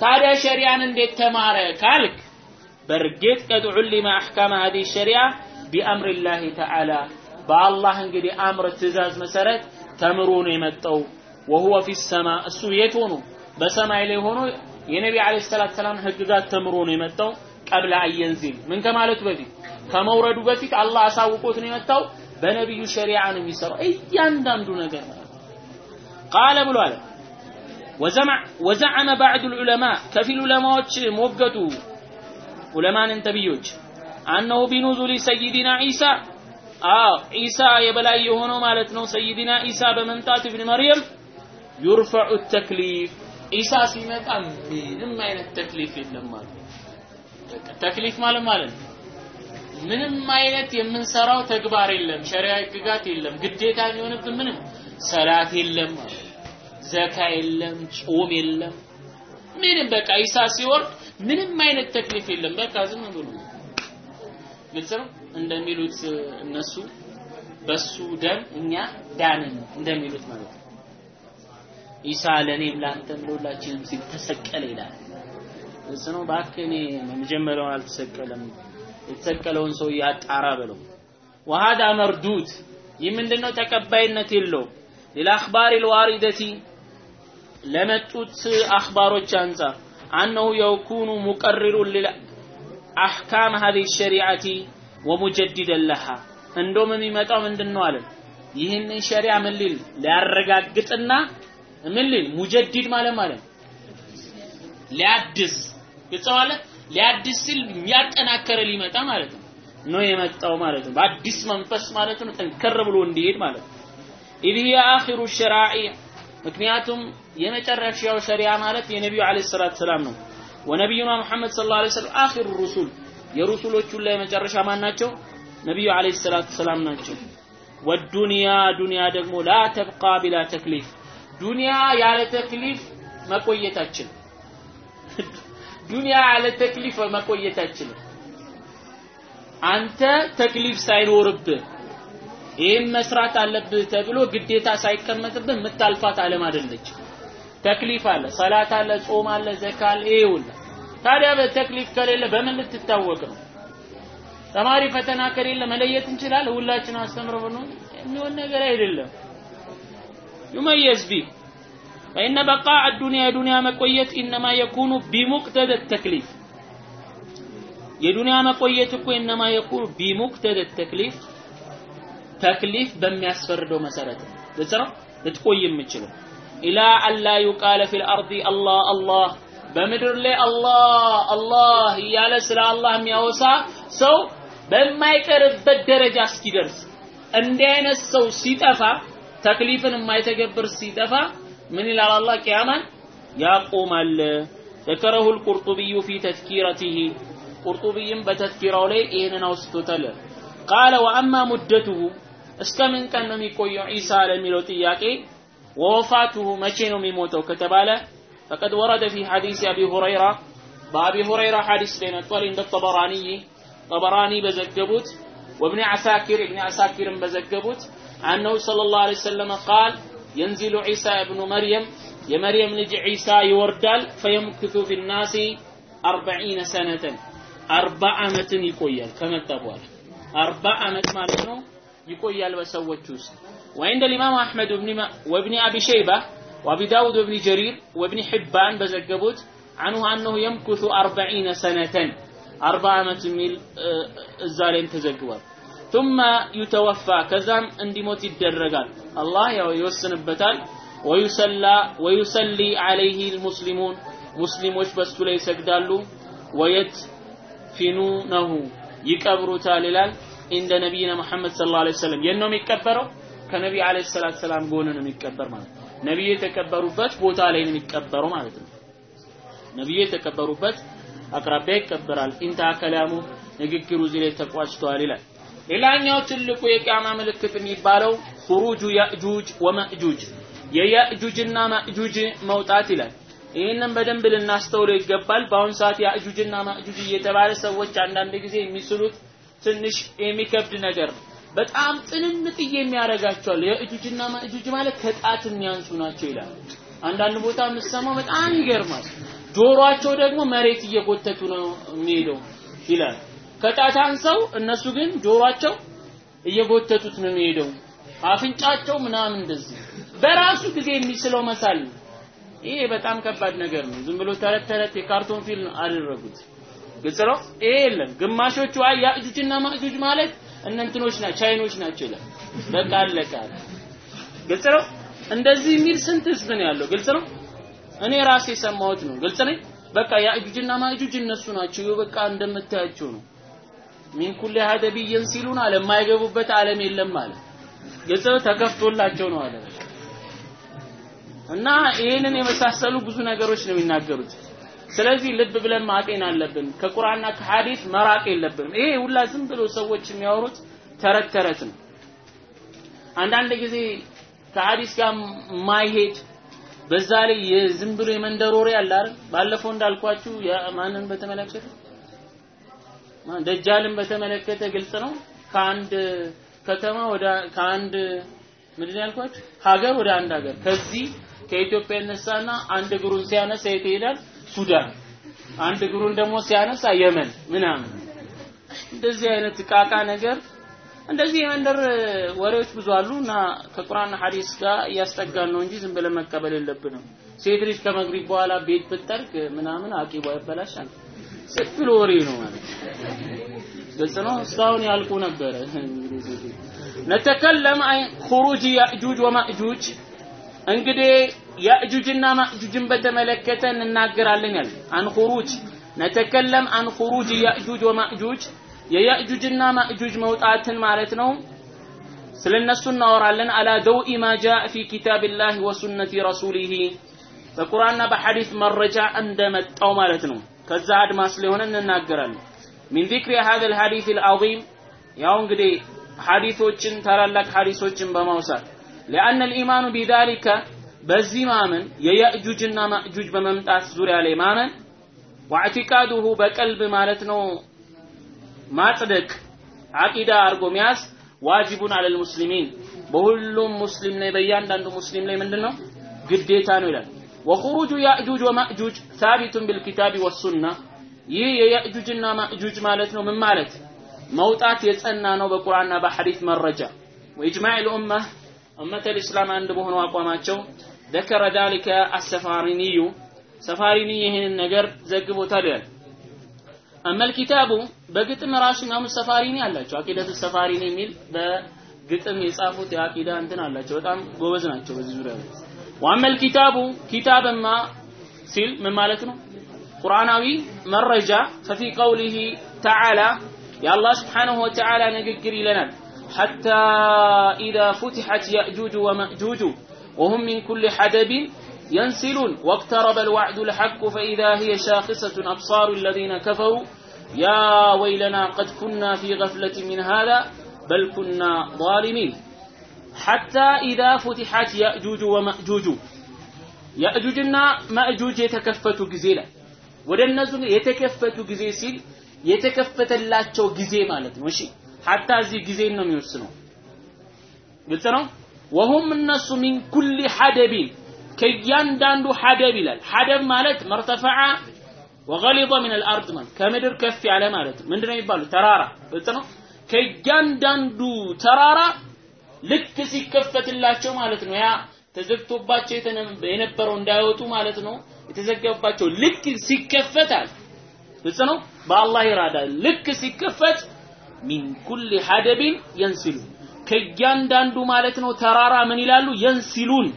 ታዲያ ሸሪዓን እንዴት ተማረ ካልክ በእርግጥ ቀድ ዑሊመ አሕካመ ሀዚህ ሸሪዓ ቢአምሪላሂ ተዓላ በአላህ እንግዲህ አምር ትእዛዝ መሰረት ተምሮ ነው የመጣው። ወሁወ ፊ ሰማ እሱ የት ሆኖ? በሰማይ ላይ ሆኖ የነቢ ዓለይሂ ሰላቱ ሰላም ህግጋት ተምሮ ነው የመጣው። ቀብለ አየንዚል ምን ከማለቱ በፊት? ከመውረዱ በፊት አላህ አሳውቆት ነው የመጣው። በነቢዩ ሸሪዓ ነው የሚሰራው። እያንዳንዱ ነገር ማለት ቃለ ብሎ አለ ወዘዐመ ባዕዱ ልዑለማ ከፊል ዑለማዎች ሞገቱ ዑለማንን ተብዮች አነሁ ቢኑዙሊ ሰይዲና ዒሳ? አዎ ዒሳ የበላይ የሆነው ማለት ነው። ሰይዲና ዒሳ በመምጣት ابن مريم يرفع التكليف። ዒሳ ሲመጣ ምንም አይነት تكليف የለም ማለት تكليف ማለት ማለት ነው። ምንም አይነት የምንሰራው ተግባር የለም ሸሪዓ ህግጋት የለም ግዴታ የሚሆንብን ምንም ሰላት የለም ዘካ የለም ጾም የለም ምንም በቃ ኢሳ ሲወርድ ምንም አይነት تكليف የለም። በቃ ዝም ብሉ። ግልጽ ነው። እንደሚሉት እነሱ በሱ ደም እኛ ዳንን እንደሚሉት ማለት ነው። ኢሳ ለኔም ለአንተም ለሁላችንም ሲል ተሰቀለ ይላል። ግልጽ ነው። እባክህ እኔ መጀመሪያውን አልተሰቀለም የተሰቀለውን ሰው ያጣራ በለው። ወሃዳ መርዱት ይህ ተቀባይነት የለው ሌላ አኽባር ልዋሪደቲ ለመጡት አኽባሮች አንጻር أنه يكون مقرر لأحكام هذه الشريعة ومجددا لها እንደውም የሚመጣው ምንድን ነው አለ ይህንን ሸሪዓ ምን ሊል ሊያረጋግጥና ምን ሊል ሙጀዲድ ማለት ማለት ሊያድስ ግልጽ ማለት ሊያድስ ሲል የሚያጠናከረ ሊመጣ ማለት ነው ነው የመጣው ማለት ነው በአዲስ መንፈስ ማለት ነው ጠንከር ብሎ እንዲሄድ ማለት ነው ኢህ ሂየ አኺሩ ሸራኢ ምክንያቱም የመጨረሻው ሸሪዓ ማለት የነቢዩ አለይሂ ሰላቱ ሰላም ነው። ወነቢዩና ሙሐመድ ሰለላሁ ዐለይሂ ወሰለም አኺሩ ሩሱል። የሩሱሎቹ ላይ መጨረሻ ማን ናቸው? ነቢዩ አለይሂ ሰላቱ ሰላም ናቸው። ወዱንያ ዱንያ ደግሞ ላ ተብቃ ቢላ ተክሊፍ። ዱንያ ያለ ተክሊፍ መቆየታችን። ዱንያ ያለ ተክሊፍ መቆየታችን። አንተ ተክሊፍ ሳይኖርብህ ይህም መስራት አለብህ ተብሎ ግዴታ ሳይቀመጥብህ የምታልፋት ዓለም አይደለች። تكليف አለ፣ ሰላት አለ፣ ጾም አለ፣ ዘካ አለ። ይሄ ታዲያ በ تكليف ከሌለ በምን ልትታወቅ ነው? ተማሪ ፈተና ከሌለ መለየት እንችላለን? ሁላችን አስተምረው ነው የሚሆን ነገር አይደለም። يميز به فإن بقاء الدنيا የዱንያ መቆየት إنما يكون بمقتضى التكليف የዱንያ መቆየት እኮ ኢነማ የኩኑ ቢሙቅተደ ተክሊፍ ተክሊፍ በሚያስፈርደው መሰረት ግልጽ ነው ልትቆይ የምችለው ኢላ አላ ዩቃለ ፊል አርዲ አላህ አላህ በምድር ላይ አላህ አላህ እያለ ስለ አላህ የሚያወሳ ሰው በማይቀርበት ደረጃ እስኪደርስ እንዲህ አይነት ሰው ሲጠፋ ተክሊፍን የማይተገብር ሲጠፋ ምን ይላል አላህ ቂያማን ያቆማል ذكره القرطبي في تذكيرته ቁርጡቢይም በተዝኪራው ላይ ይህንን አውስቶታል ቃለ ወአማ ሙደቱሁ እስከ ምን ቀን ነው የሚቆየው ዒሳ ለሚለው ጥያቄ ወወፋቱሁ መቼ ነው የሚሞተው ከተባለ ፈቀድ ወረደ ፊ ሐዲስ አቢ ሁረይራ በአቢ ሁረይራ ሐዲስ ላይ መጥቷል እንደ ጠበራኒ ጠበራኒ በዘገቡት ወብኒ ዓሳኪር እብኒ ዓሳኪርን በዘገቡት አነሁ ሰለላሁ ዐለይሂ ወሰለም ቃል ينزل عيسى ابن مريم የመርየም ልጅ ዒሳ ይወርዳል ፈየምክቱ ፊ ናሲ አርበዒነ ሰነተን አርባ ዓመትን ይቆያል ከመጣ በኋላ አርባ ዓመት ማለት ነው ይቆያል በሰዎች ውስጥ وعند الإمام أحمد وابن, وابن أبي شيبة وأبي داود وابن جرير وابن حبان بزقبوت عنه أنه يمكث أربعين سنة أربع عامة ميل الزالين تزقوال ثم يتوفى كزام عندي موت الدرقال الله يوسن البتال ويسلى ويسلي عليه المسلمون مسلموش بس لا يسجدالو ويدفنونه يكبروا ይላል እንደ ነቢይና መሐመድ ሰለላሁ ዐለይሂ ወሰለም የት ነው የሚቀበረው ከነቢ ዐለይሂ ሰላቱ ሰላም ጎን ነው የሚቀበር ማለት ነብዩ የተቀበሩበት ቦታ ላይ ነው የሚቀበረው ማለት ነው። ነብዩ የተቀበሩበት አቅራቢያ ይቀበራል። ኢንታ ከላሙ ንግግሩ እዚህ ላይ ተቋጭቷል ይላል። ሌላኛው ትልቁ የቂያማ ምልክት የሚባለው ሁሩጁ ያእጁጅ ወማእጁጅ የያእጁጅና ማእጁጅ መውጣት ይላል። ይህንን በደንብ ልናስተውለው ይገባል። በአሁኑ ሰዓት ያእጁጅና ማእጁጅ እየተባለ ሰዎች አንዳንድ ጊዜ የሚስሉት ትንሽ የሚከብድ ነገር ነው። በጣም ጥንምጥዬ የሚያደርጋቸዋል። የእጁጅና ማእጁጅ ማለት ከጣት የሚያንሱ ናቸው ይላል። አንዳንድ ቦታ የምሰማው በጣም ይገርማል። ጆሮአቸው ደግሞ መሬት እየጎተቱ ነው የሚሄደው ይላል። ከጣት አንሰው እነሱ ግን ጆሮአቸው እየጎተቱት ነው የሚሄደው። አፍንጫቸው ምናምን እንደዚህ በራሱ ጊዜ የሚስለው መሳል ይሄ በጣም ከባድ ነገር ነው። ዝም ብሎ ተረት ተረት የካርቶን ፊልም አደረጉት። ግልጽ ነው። ይሄ የለም። ግማሾቹ አይ ያእጁጅና ማእጁጅ ማለት እነንትኖች ናቸው ቻይኖች ናቸው ይላል። በቃ አለቀ። ግልጽ ነው። እንደዚህ የሚል ስንት ህዝብ ነው ያለው? ግልጽ ነው። እኔ ራሴ የሰማሁት ነው። ግልጽ ነኝ። በቃ ያእጁጅና ማእጁጅ እነሱ ናቸው። ይኸው በቃ እንደምታያቸው ነው። ሚን ኩሊ ሀደቢየን ሲሉን አለ የማይገቡበት ዓለም የለም አለ። ግልጽ ነው። ተከፍቶላቸው ነው አለ። እና ይህንን የመሳሰሉ ብዙ ነገሮች ነው የሚናገሩት። ስለዚህ ልብ ብለን ማጤን አለብን። ከቁርአንና ከሐዲስ መራቅ የለብንም። ይሄ ሁላ ዝም ብሎ ሰዎች የሚያወሩት ተረት ተረት ነው። አንዳንድ ጊዜ ከሐዲስ ጋር ማይሄድ በዛ ላይ የዝም ብሎ የመንደር አለ አይደል? ባለፈው እንዳልኳችሁ ማንን በተመለከተ ደጃልን በተመለከተ ግልጽ ነው። ከአንድ ከተማ ወደ ከአንድ ምንድን ያልኳችሁ ሀገር ወደ አንድ ሀገር ከዚህ ከኢትዮጵያ ይነሳና አንድ እግሩን ሲያነሳ የት ይሄዳል? ሱዳን። አንድ እግሩን ደግሞ ሲያነሳ የመን ምናምን። እንደዚህ አይነት ቃቃ ነገር እንደዚህ የመንደር ወሬዎች ብዙ አሉ እና ከቁርአንና ሐዲስ ጋር እያስጠጋን ነው እንጂ ዝም ብለን መቀበል የለብንም። ሴት ልጅ ከመግሪብ በኋላ ቤት ብትጠርግ ምናምን አቂቧ ይበላሻል። ዝም ወሬ ነው ማለት ግልጽ ነው። እስካሁን ያልቁ ነበረ። ነተከለም አይ ኹሩጅ ያእጁጅ ወማእጁጅ እንግዲህ ያእጁጅና ማእጁጅን በተመለከተ እንናገራለን ያለ عن خروج نتكلم عن خروج يأجوج ومأجوج የያእጁጅና ማእጁጅ መውጣትን ማለት ነው. ስለነሱ እናወራለን። على ضوء ما جاء في كتاب الله وسنة رسوله? በቁርአንና በሐዲስ መረጃ እንደመጣው ማለት ነው። ከዛ አድማስ ሊሆነ እንናገራለን። من ذكر هذا الحديث الأعظم ያው እንግዲህ ሐዲሶችን ታላላቅ ሐዲሶችን በማውሳት። لأن الإيمان بذلك በዚህ ማመን የያእጁጅና ማእጁጅ በመምጣት ዙሪያ ላይ ማመን ወዕቲቃዱሁ በቀልብ ማለት ነው ማጽደቅ አቂዳ አድርጎ መያዝ ዋጅቡን አለል ሙስሊሚን። በሁሉም ሙስሊም ላይ በእያንዳንዱ ሙስሊም ላይ ምንድን ነው? ግዴታ ነው ይላል። ወኹሩጁ ያእጁጅ ወማእጁጅ ሳቢቱን ቢልኪታቢ ወሱና። ይህ የያእጁጅና ማእጁጅ ማለት ነው ምን ማለት? መውጣት የጸና ነው በቁርአንና በሐዲስ መረጃ። ወኢጅማዕ ልኡመህ እመተል ኢስላም አንድ በሆነው አቋማቸው ذكر ذلك السفاريني ሰፋሪኒ ይህንን ነገር ዘግቦታል ይላል። አመል ኪታቡ በግጥም ራሱ ኢማሙ ሰፋሪኒ አላቸው። አቂደቱ ሰፋሪኒ የሚል በግጥም የጻፉት የአቂዳ እንትን አላቸው። በጣም ጎበዝ ናቸው በዚህ ዙሪያ ላይ። ወአመል ኪታቡ ኪታብማ ሲል ምን ማለት ነው? ቁርአናዊ መረጃ ففي قوله تعالى የአላህ ስብሓንሁ ወተዓላ ንግግር ይለናል። حتى إذا فتحت يأجوج ومأجوج وهم من كل حدب ينسلون واقترب الوعد الحق فإذا هي شاخصة أبصار الذين كفروا. يا ويلنا قد كنا في غفلة من هذا بل كنا ظالمين. حتى إذا فتحت يأجوج ومأجوج. يأجوجنا مأجوج يتكفت ጊዜ ودن نزل يتكفت የተከፈቱ يتكفت اللاتشو የተከፈተላቸው ጊዜ ማለት ሐታ እዚህ ጊዜ ነው የሚወስነው። ግልጽ ነው? ወሁም እነሱ ሚን ኩል ሐደቢን ከእያንዳንዱ ሐደብ ይላል። ሐደብ ማለት መርተፈዓ ወገሊظ ምን አልአርድ ማለት ከምድር ከፍ ያለ ማለት ነው። ምንድነው የሚባሉ ተራራ። ግልጽ ነው? ከእያንዳንዱ ተራራ ልክ ሲከፈትላቸው ማለት ነው። ያ ተዘግቶባቸው የነበረው እንዳይወጡ ማለት ነው። የተዘገባቸው ልክ ሲከፈታል። ግልጽ ነው? በአላህ ኢራዳ ልክ ሲከፈት ሚን ኩል ሐደቢን የንሲሉ ከእያንዳንዱ ማለት ነው ተራራ ምን ይላሉ? የንሲሉን።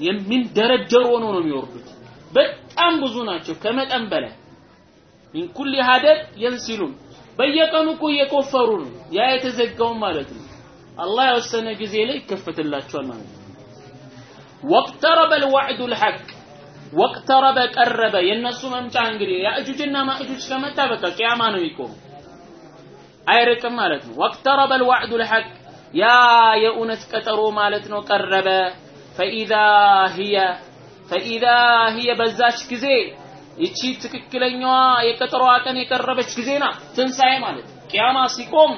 የሚንደረደሩ ሆኖ ነው የሚወርዱት። በጣም ብዙ ናቸው። ከመጠን በላይ ሚን ኩል ሐደብ የንሲሉን። በየቀኑ እኮ እየቆፈሩ ነው። ያ የተዘጋውን ማለት ነው። አላህ የወሰነ ጊዜ ላይ ይከፈትላቸዋል ማለት ነው። ወቅተረበ ልዋዕዱ ልሐቅ። ወቅተረበ ቀረበ። የእነሱ መምጫ እንግዲህ ያእጁጅና ማእጁጅ ከመጣ በቃ ቅያማ ነው የሚቆሙ አይርቅም ማለት ነው። ወቅተረበ ልዋዕዱ ልሐቅ ያ የእውነት ቀጠሮ ማለት ነው ቀረበ። ፈኢዛ ህየ ፈኢዛ ህየ በዛች ጊዜ ይቺ ትክክለኛዋ የቀጠሮዋ ቀን የቀረበች ጊዜ ናት። ትንሣኤ ማለት ቅያማ ሲቆም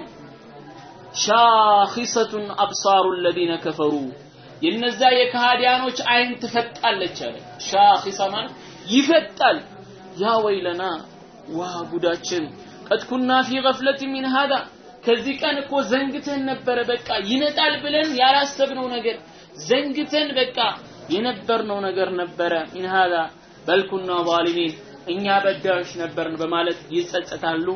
ሻኺሰቱን አብሳሩ ለዚነ ከፈሩ የነዛ የከሃዲያኖች አይን ትፈጣለች አለ። ሻኺሳ ማለት ይፈጣል። ያ ወይለና ዋ ጉዳችን ቀድ ኩና ፊ ገፍለት ሚን ሃዛ ከዚህ ቀን እኮ ዘንግተን ነበረ በቃ ይመጣል ብለን ያላሰብነው ነገር ዘንግተን በቃ የነበርነው ነገር ነበረ ሚን ሃዛ በል ኩና ዛሊሚን እኛ በዳዮች ነበርን በማለት ይጸጸታሉ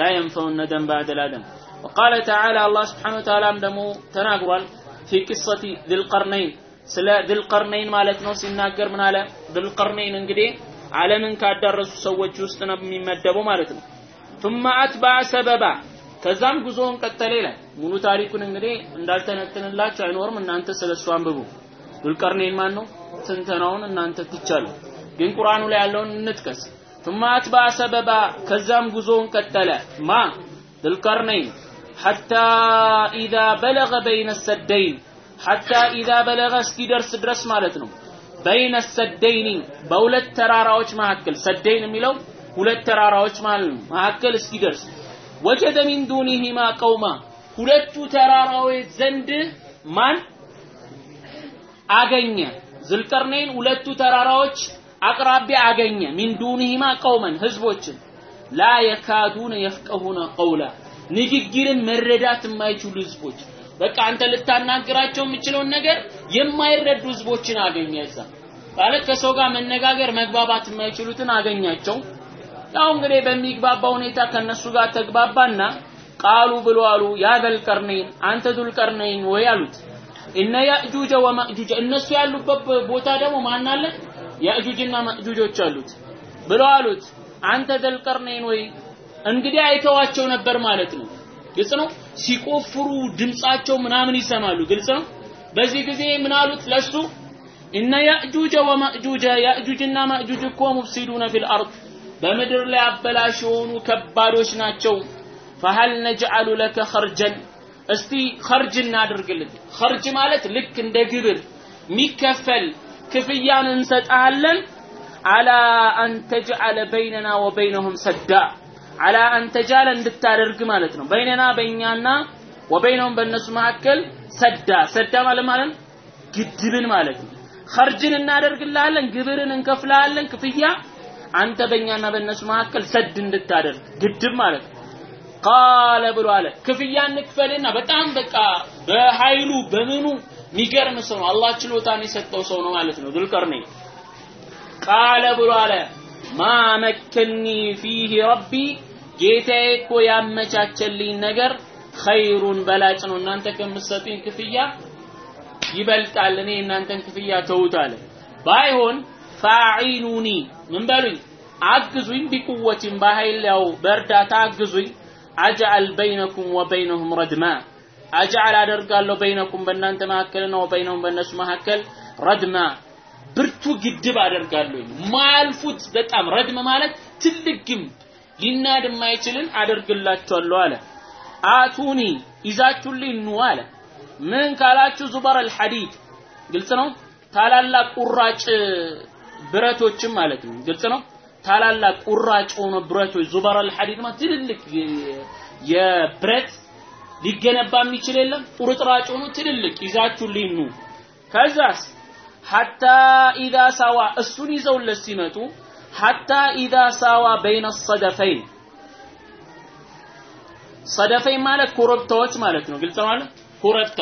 ላ የንፈው ነደም ባዕደ ላደም وقال تعالى الله سبحانه وتعالى ደግሞ ተናግሯል في قصة ذي القرنين ስለ ذي القرنين ማለት ነው ሲናገር ምን አለ ذي القرنين እንግዲህ ዓለምን ካዳረሱ ሰዎች ውስጥ ነው የሚመደበው ማለት ነው ثم አትበዐ ሰበባ ከዛም ጉዞውን ቀጠለ ይላል። ሙሉ ታሪኩን እንግዲህ እንዳልተነትንላችሁ አይኖርም። እናንተ ስለሱ አንብቡ። ዱልቀርኔን ማን ነው? ትንተናውን እናንተ ትቻሉ። ግን ቁርአኑ ላይ ያለውን እንጥቀስ። ثم አትበዐ ሰበባ ከዛም ጉዞውን ቀጠለ ማ ዱልቀርነይን حتى إذا بلغ بين السدين حتى إذا بلغ እስኪደርስ ድረስ ማለት ነው። በይነ ሰደይኒ በሁለት ተራራዎች መካከል ሰደይን የሚለው ሁለት ተራራዎች ማለት ነው። መካከል እስኪደርስ ወጀደ ሚን ዱኒሂማ ቀውማ ሁለቱ ተራራዎች ዘንድ ማን አገኘ? ዝልቀርነይን ሁለቱ ተራራዎች አቅራቢያ አገኘ። ሚን ዱኒሂማ ቀውመን ህዝቦችን። ላ የካዱነ የፍቀሁነ ቀውላ ንግግርን መረዳት የማይችሉ ህዝቦች። በቃ አንተ ልታናግራቸው የምችለውን ነገር የማይረዱ ህዝቦችን አገኘ። ማለት ከሰው ጋር መነጋገር መግባባት የማይችሉትን አገኛቸው ያው እንግዲህ በሚግባባ ሁኔታ ከነሱ ጋር ተግባባና ቃሉ ብሎ አሉ ያ ዘልቀርነይን አንተ ዙልቀርነይን ወይ? አሉት። እነ ያእጁጀ ወማእጁጀ እነሱ ያሉበት ቦታ ደግሞ ማን አለ? ያእጁጅና ማእጁጆች አሉት ብሎ አሉት። አንተ ዘልቀርነይን ወይ? እንግዲህ አይተዋቸው ነበር ማለት ነው። ግልጽ ነው? ሲቆፍሩ ድምጻቸው ምናምን ይሰማሉ። ግልጽ ነው? በዚህ ጊዜ ምን አሉት ለሱ? እነ ያእጁጀ ወማእጁጀ ያእጁጅና ማእጁጅ እኮ ሙፍሲዱነ ፊል በምድር ላይ አበላሽ የሆኑ ከባዶች ናቸው። ፈሀል ነጅዐሉ ለከ ኸርጀን። እስቲ ኸርጅ እናድርግልን። ኸርጅ ማለት ልክ እንደ ግብር የሚከፈል ክፍያን እንሰጣለን አላ አን ተጅዐለ በይነና ወበይነሁም ሰዳ። አላ አን እንድታደርግ ማለት ነው። በይነና በእኛና ወበይነሁም በእነሱ መካከል ሰዳ። ሰዳ ማለት ማለት ግድብን ማለት ነው። ኸርጅን እናደርግልሃለን ግብርን እንከፍልሃለን ክፍያ አንተ በእኛና በእነሱ መካከል ሰድ እንድታደርግ ግድብ ማለት ነው። ቃለ ብሎ አለ ክፍያ እንክፈልና በጣም በቃ በኃይሉ በምኑ የሚገርም ሰው ነው። አላህ ችሎታን የሰጠው ሰው ነው ማለት ነው። ዱልቀርነይ ቃለ ብሎ አለ ማ መከኒ ፊህ ረቢ ጌታዬ እኮ ያመቻቸልኝ ነገር ኸይሩን በላጭ ነው። እናንተ ከምትሰጡኝ ክፍያ ይበልጣል። እኔ እናንተን ክፍያ ተውት አለ። ባይሆን ፋዒኑኒ ምን በሉኝ? አግዙኝ ቢቁወቲን በኃይል ያው በእርዳታ አግዙኝ። አጅዐል በይነኩም ወበይነሁም ረድማ አጅዐል አደርጋለሁ በይነኩም በእናንተ መካከልና ወበይነሁም በእነሱ መካከል ረድማ ብርቱ ግድብ አደርጋለሁ ማያልፉት በጣም ረድም ማለት ትልቅ ግንብ ሊናድ የማይችልን አደርግላችኋለሁ አለ። አቱኒ ይዛችሁልኝ ኑ አለ። ምን ካላችሁ ዙበር አልሐዲድ ግልጽ ነው? ታላላቅ ቁራጭ ብረቶችም ማለት ነው። ግልጽ ነው? ታላላቅ ቁራጭ ሆኖ ብረቶች ዙበር አልሐዲድ ማለት ትልልቅ የብረት ሊገነባ የሚችል የለም። ቁርጥራጭ ሆኖ ትልልቅ ይዛችሁልኝ ኑ። ከዛስ? ሐታ ኢዛ ሳዋ እሱን ይዘውለት ሲመጡ ሐታ ኢዛ ሳዋ በይነ ሰደፈይን ሰደፈይን ማለት ኮረብታዎች ማለት ነው። ግልጽ ማለት ኮረብታ።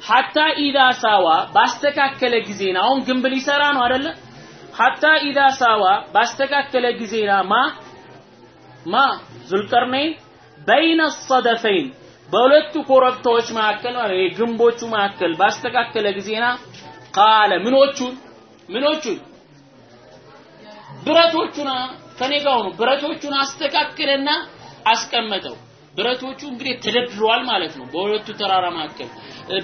ሐታ ኢዛ ሳዋ ባስተካከለ ጊዜና አሁን ግንብ ሊሰራ ነው አይደለ ሐታ ኢዛ ሳዋ ባስተካከለ ጊዜና ማ ማ ዙልቀርነይን በይነ ሰደፈይን በሁለቱ ኮረብታዎች መካከል የግንቦቹ መካከል ባስተካከለ ጊዜና ቃለ ምኖቹን ምኖቹን? ብረቶቹን ከኔ ጋር ሆኖ ብረቶቹን አስተካከለና አስቀመጠው። ብረቶቹ እንግዲህ ተደርድረዋል ማለት ነው በሁለቱ ተራራ መካከል።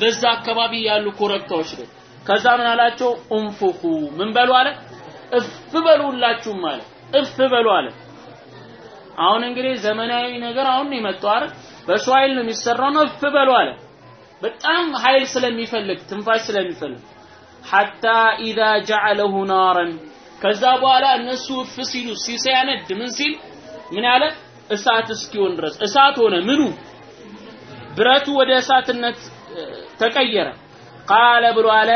በዛ አካባቢ ያሉ ኮረብታዎች ላይ። ከዛ ምን አላቸው? እንፉኹ ምን በሉ አለ እፍ በሉ ሁላችሁም አለ። እፍ በሉ አለ። አሁን እንግዲህ ዘመናዊ ነገር አሁን ነው የመጣው አይደል? በሰው ኃይል ነው የሚሰራው ነው። እፍ በሉ አለ። በጣም ኃይል ስለሚፈልግ ትንፋሽ ስለሚፈልግ። ሐታ ኢዛ ጀዐለሁ ናረን። ከዛ በኋላ እነሱ እፍ ሲሉ ሲያነድ ምን ሲል? ምን ያለ? እሳት እስኪሆን ድረስ። እሳት ሆነ። ምኑ? ብረቱ ወደ እሳትነት ተቀየረ። ቃለ ብሎ አለ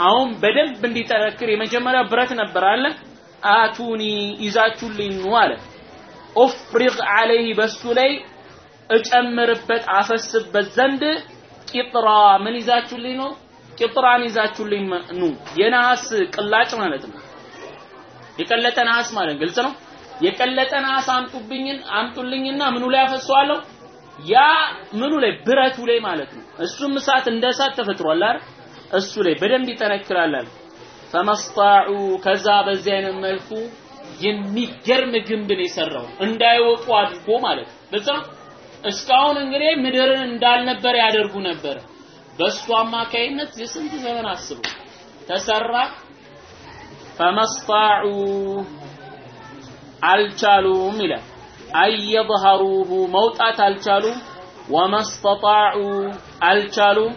አሁን በደንብ እንዲጠረክር የመጀመሪያ ብረት ነበር አለ አቱኒ ይዛችሁልኝ ነው አለ። ኡፍሪግ አለይህ በሱ ላይ እጨምርበት አፈስበት ዘንድ ቂጥራ ምን ይዛችሁልኝ ነው? ቂጥራን ይዛችሁልኝ ኑ። የነሐስ ቅላጭ ማለት ነው። የቀለጠ ነሐስ ማለት ግልጽ ነው። የቀለጠ ነሐስ አምጡብኝን አምጡልኝና ምኑ ላይ አፈሰዋለሁ? ያ ምኑ ላይ? ብረቱ ላይ ማለት ነው። እሱም እሳት እንደ እሳት ተፈጥሯል አይደል እሱ ላይ በደንብ ይጠነክራል አለ ፈመስጣዑ ከዛ በዚህ አይነት መልኩ የሚገርም ግንብን የሰራው እንዳይወጡ አድርጎ ማለት ነው። እስካሁን እንግዲህ ምድርን እንዳልነበር ያደርጉ ነበር። በሱ አማካይነት የስንት ዘመን አስቡ? ተሰራ። ፈመስጣዑ አልቻሉም ይላል። አየظهሩሁ መውጣት አልቻሉም። ወመስተጣዑ አልቻሉም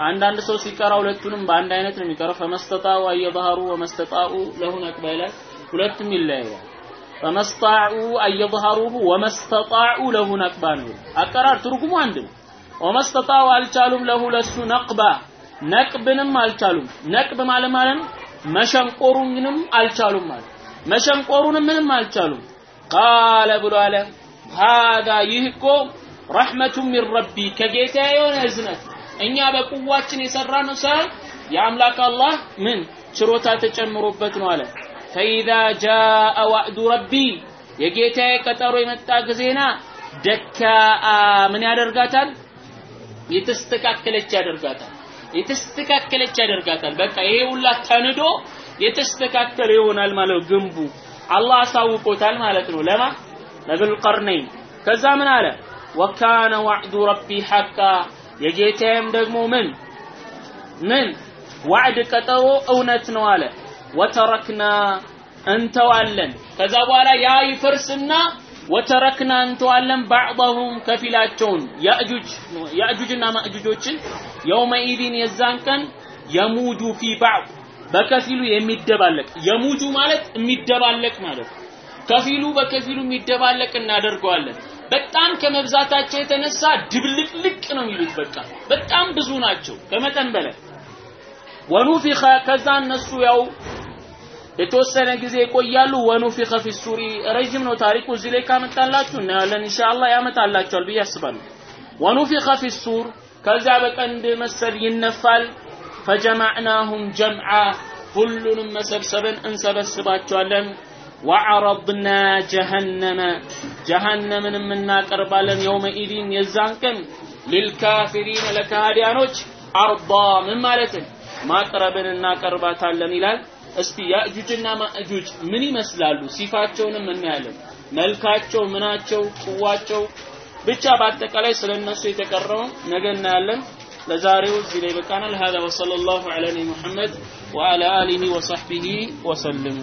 አንዳንድ ሰው ሲቀራ ሁለቱንም በአንድ አይነት ነው የሚቀራው። ፈመስተጣኡ አየባህሩ ወመስተጣኡ ለሁን አቅባ ይላል። ሁለቱም ይለያያል። ፈመስተጣኡ አየባህሩሁ ወመስተጣኡ ለሁን አቅባ ነው። አቀራር ትርጉሙ አንድ ነው። ወመስተጣኡ አልቻሉም ለሁ ለሱ ነቅባ ነቅብንም አልቻሉም። ነቅብ ማለት ማለት መሸንቆሩንም አልቻሉም ማለት መሸንቆሩንም ምንም አልቻሉም። ቃለ ብሎ አለ ሃዳ ይህ እኮ ረሕመቱ ሚን ረቢ ከጌታ የሆነ እዝነት እኛ በቁዋችን የሰራ ነው የአምላክ አላህ ምን? ችሮታ ተጨምሮበት ነው አለ። ፈኢዛ ጃአ ዋዕዱ ረቢ የጌታዬ ቀጠሮ የመጣ ጊዜና ደካአ ምን ያደርጋታል? የተስተካከለች ያደርጋታል። የተስተካከለች ያደርጋታል። በቃ ይሄ ሁላ ተንዶ የተስተካከለ ይሆናል ማለት ግንቡ። አላህ አሳውቆታል ማለት ነው። ለማ? ለብል ቀርነይን ከዛ ምን አለ? ወካነ ዋዕዱ ረቢ ሐቃ የጌታዬም ደግሞ ምን? ምን? ዋዕድ ቀጠሮ እውነት ነው አለ። ወተረክና እንተዋለን። ከዛ በኋላ ያ ይፈርስና ወተረክና እንተዋለን ባዕضሁም ከፊላቸውን። ያእጁጅና ማእጁጆችን የውመኢዲን የዛን ቀን የሙጁ ፊ ባዕድ በከፊሉ የሚደባለቅ። የሙጁ ማለት የሚደባለቅ ማለት ከፊሉ በከፊሉ የሚደባለቅ እናደርገዋለን። በጣም ከመብዛታቸው የተነሳ ድብልቅልቅ ነው የሚሉት። በቃ በጣም ብዙ ናቸው ከመጠን በላይ። ወኑፊኸ ከዛ እነሱ ያው የተወሰነ ጊዜ ይቆያሉ። ወኑፊኸ ፊ ረጅም ነው ታሪኩ። እዚህ ላይ ካመጣላችሁ እናያለን። ኢንሻአላህ ያመጣላችኋል ብዬ አስባለሁ። ወኑፊኸ ፊ ከዛ በቀንድ መሰል ይነፋል። ፈጀማዕናሁም ጀምዓ ሁሉንም መሰብሰብን እንሰበስባቸዋለን ወዐረድና ጀሀነመ ጀሀነምንም እናቀርባለን የውመኢዲን የዛን ቀን ሊልካፊሪን ለካህዲያኖች አርባ ምን ማለትን ማቅረብን እናቀርባታለን ይላል። እስቲ ያእጁጅና ማእጁጅ ምን ይመስላሉ? ሲፋቸውንም እናያለን። መልካቸው፣ ምናቸው፣ ቁዋቸው ብቻ በአጠቃላይ ስለነሱ የተቀረው ነገ እናያለን። ለዛሬው እዚህ ላይ በቃናል። ሀ وصلى الله على ሙሐመድ وعلى آله وصحبه وسلم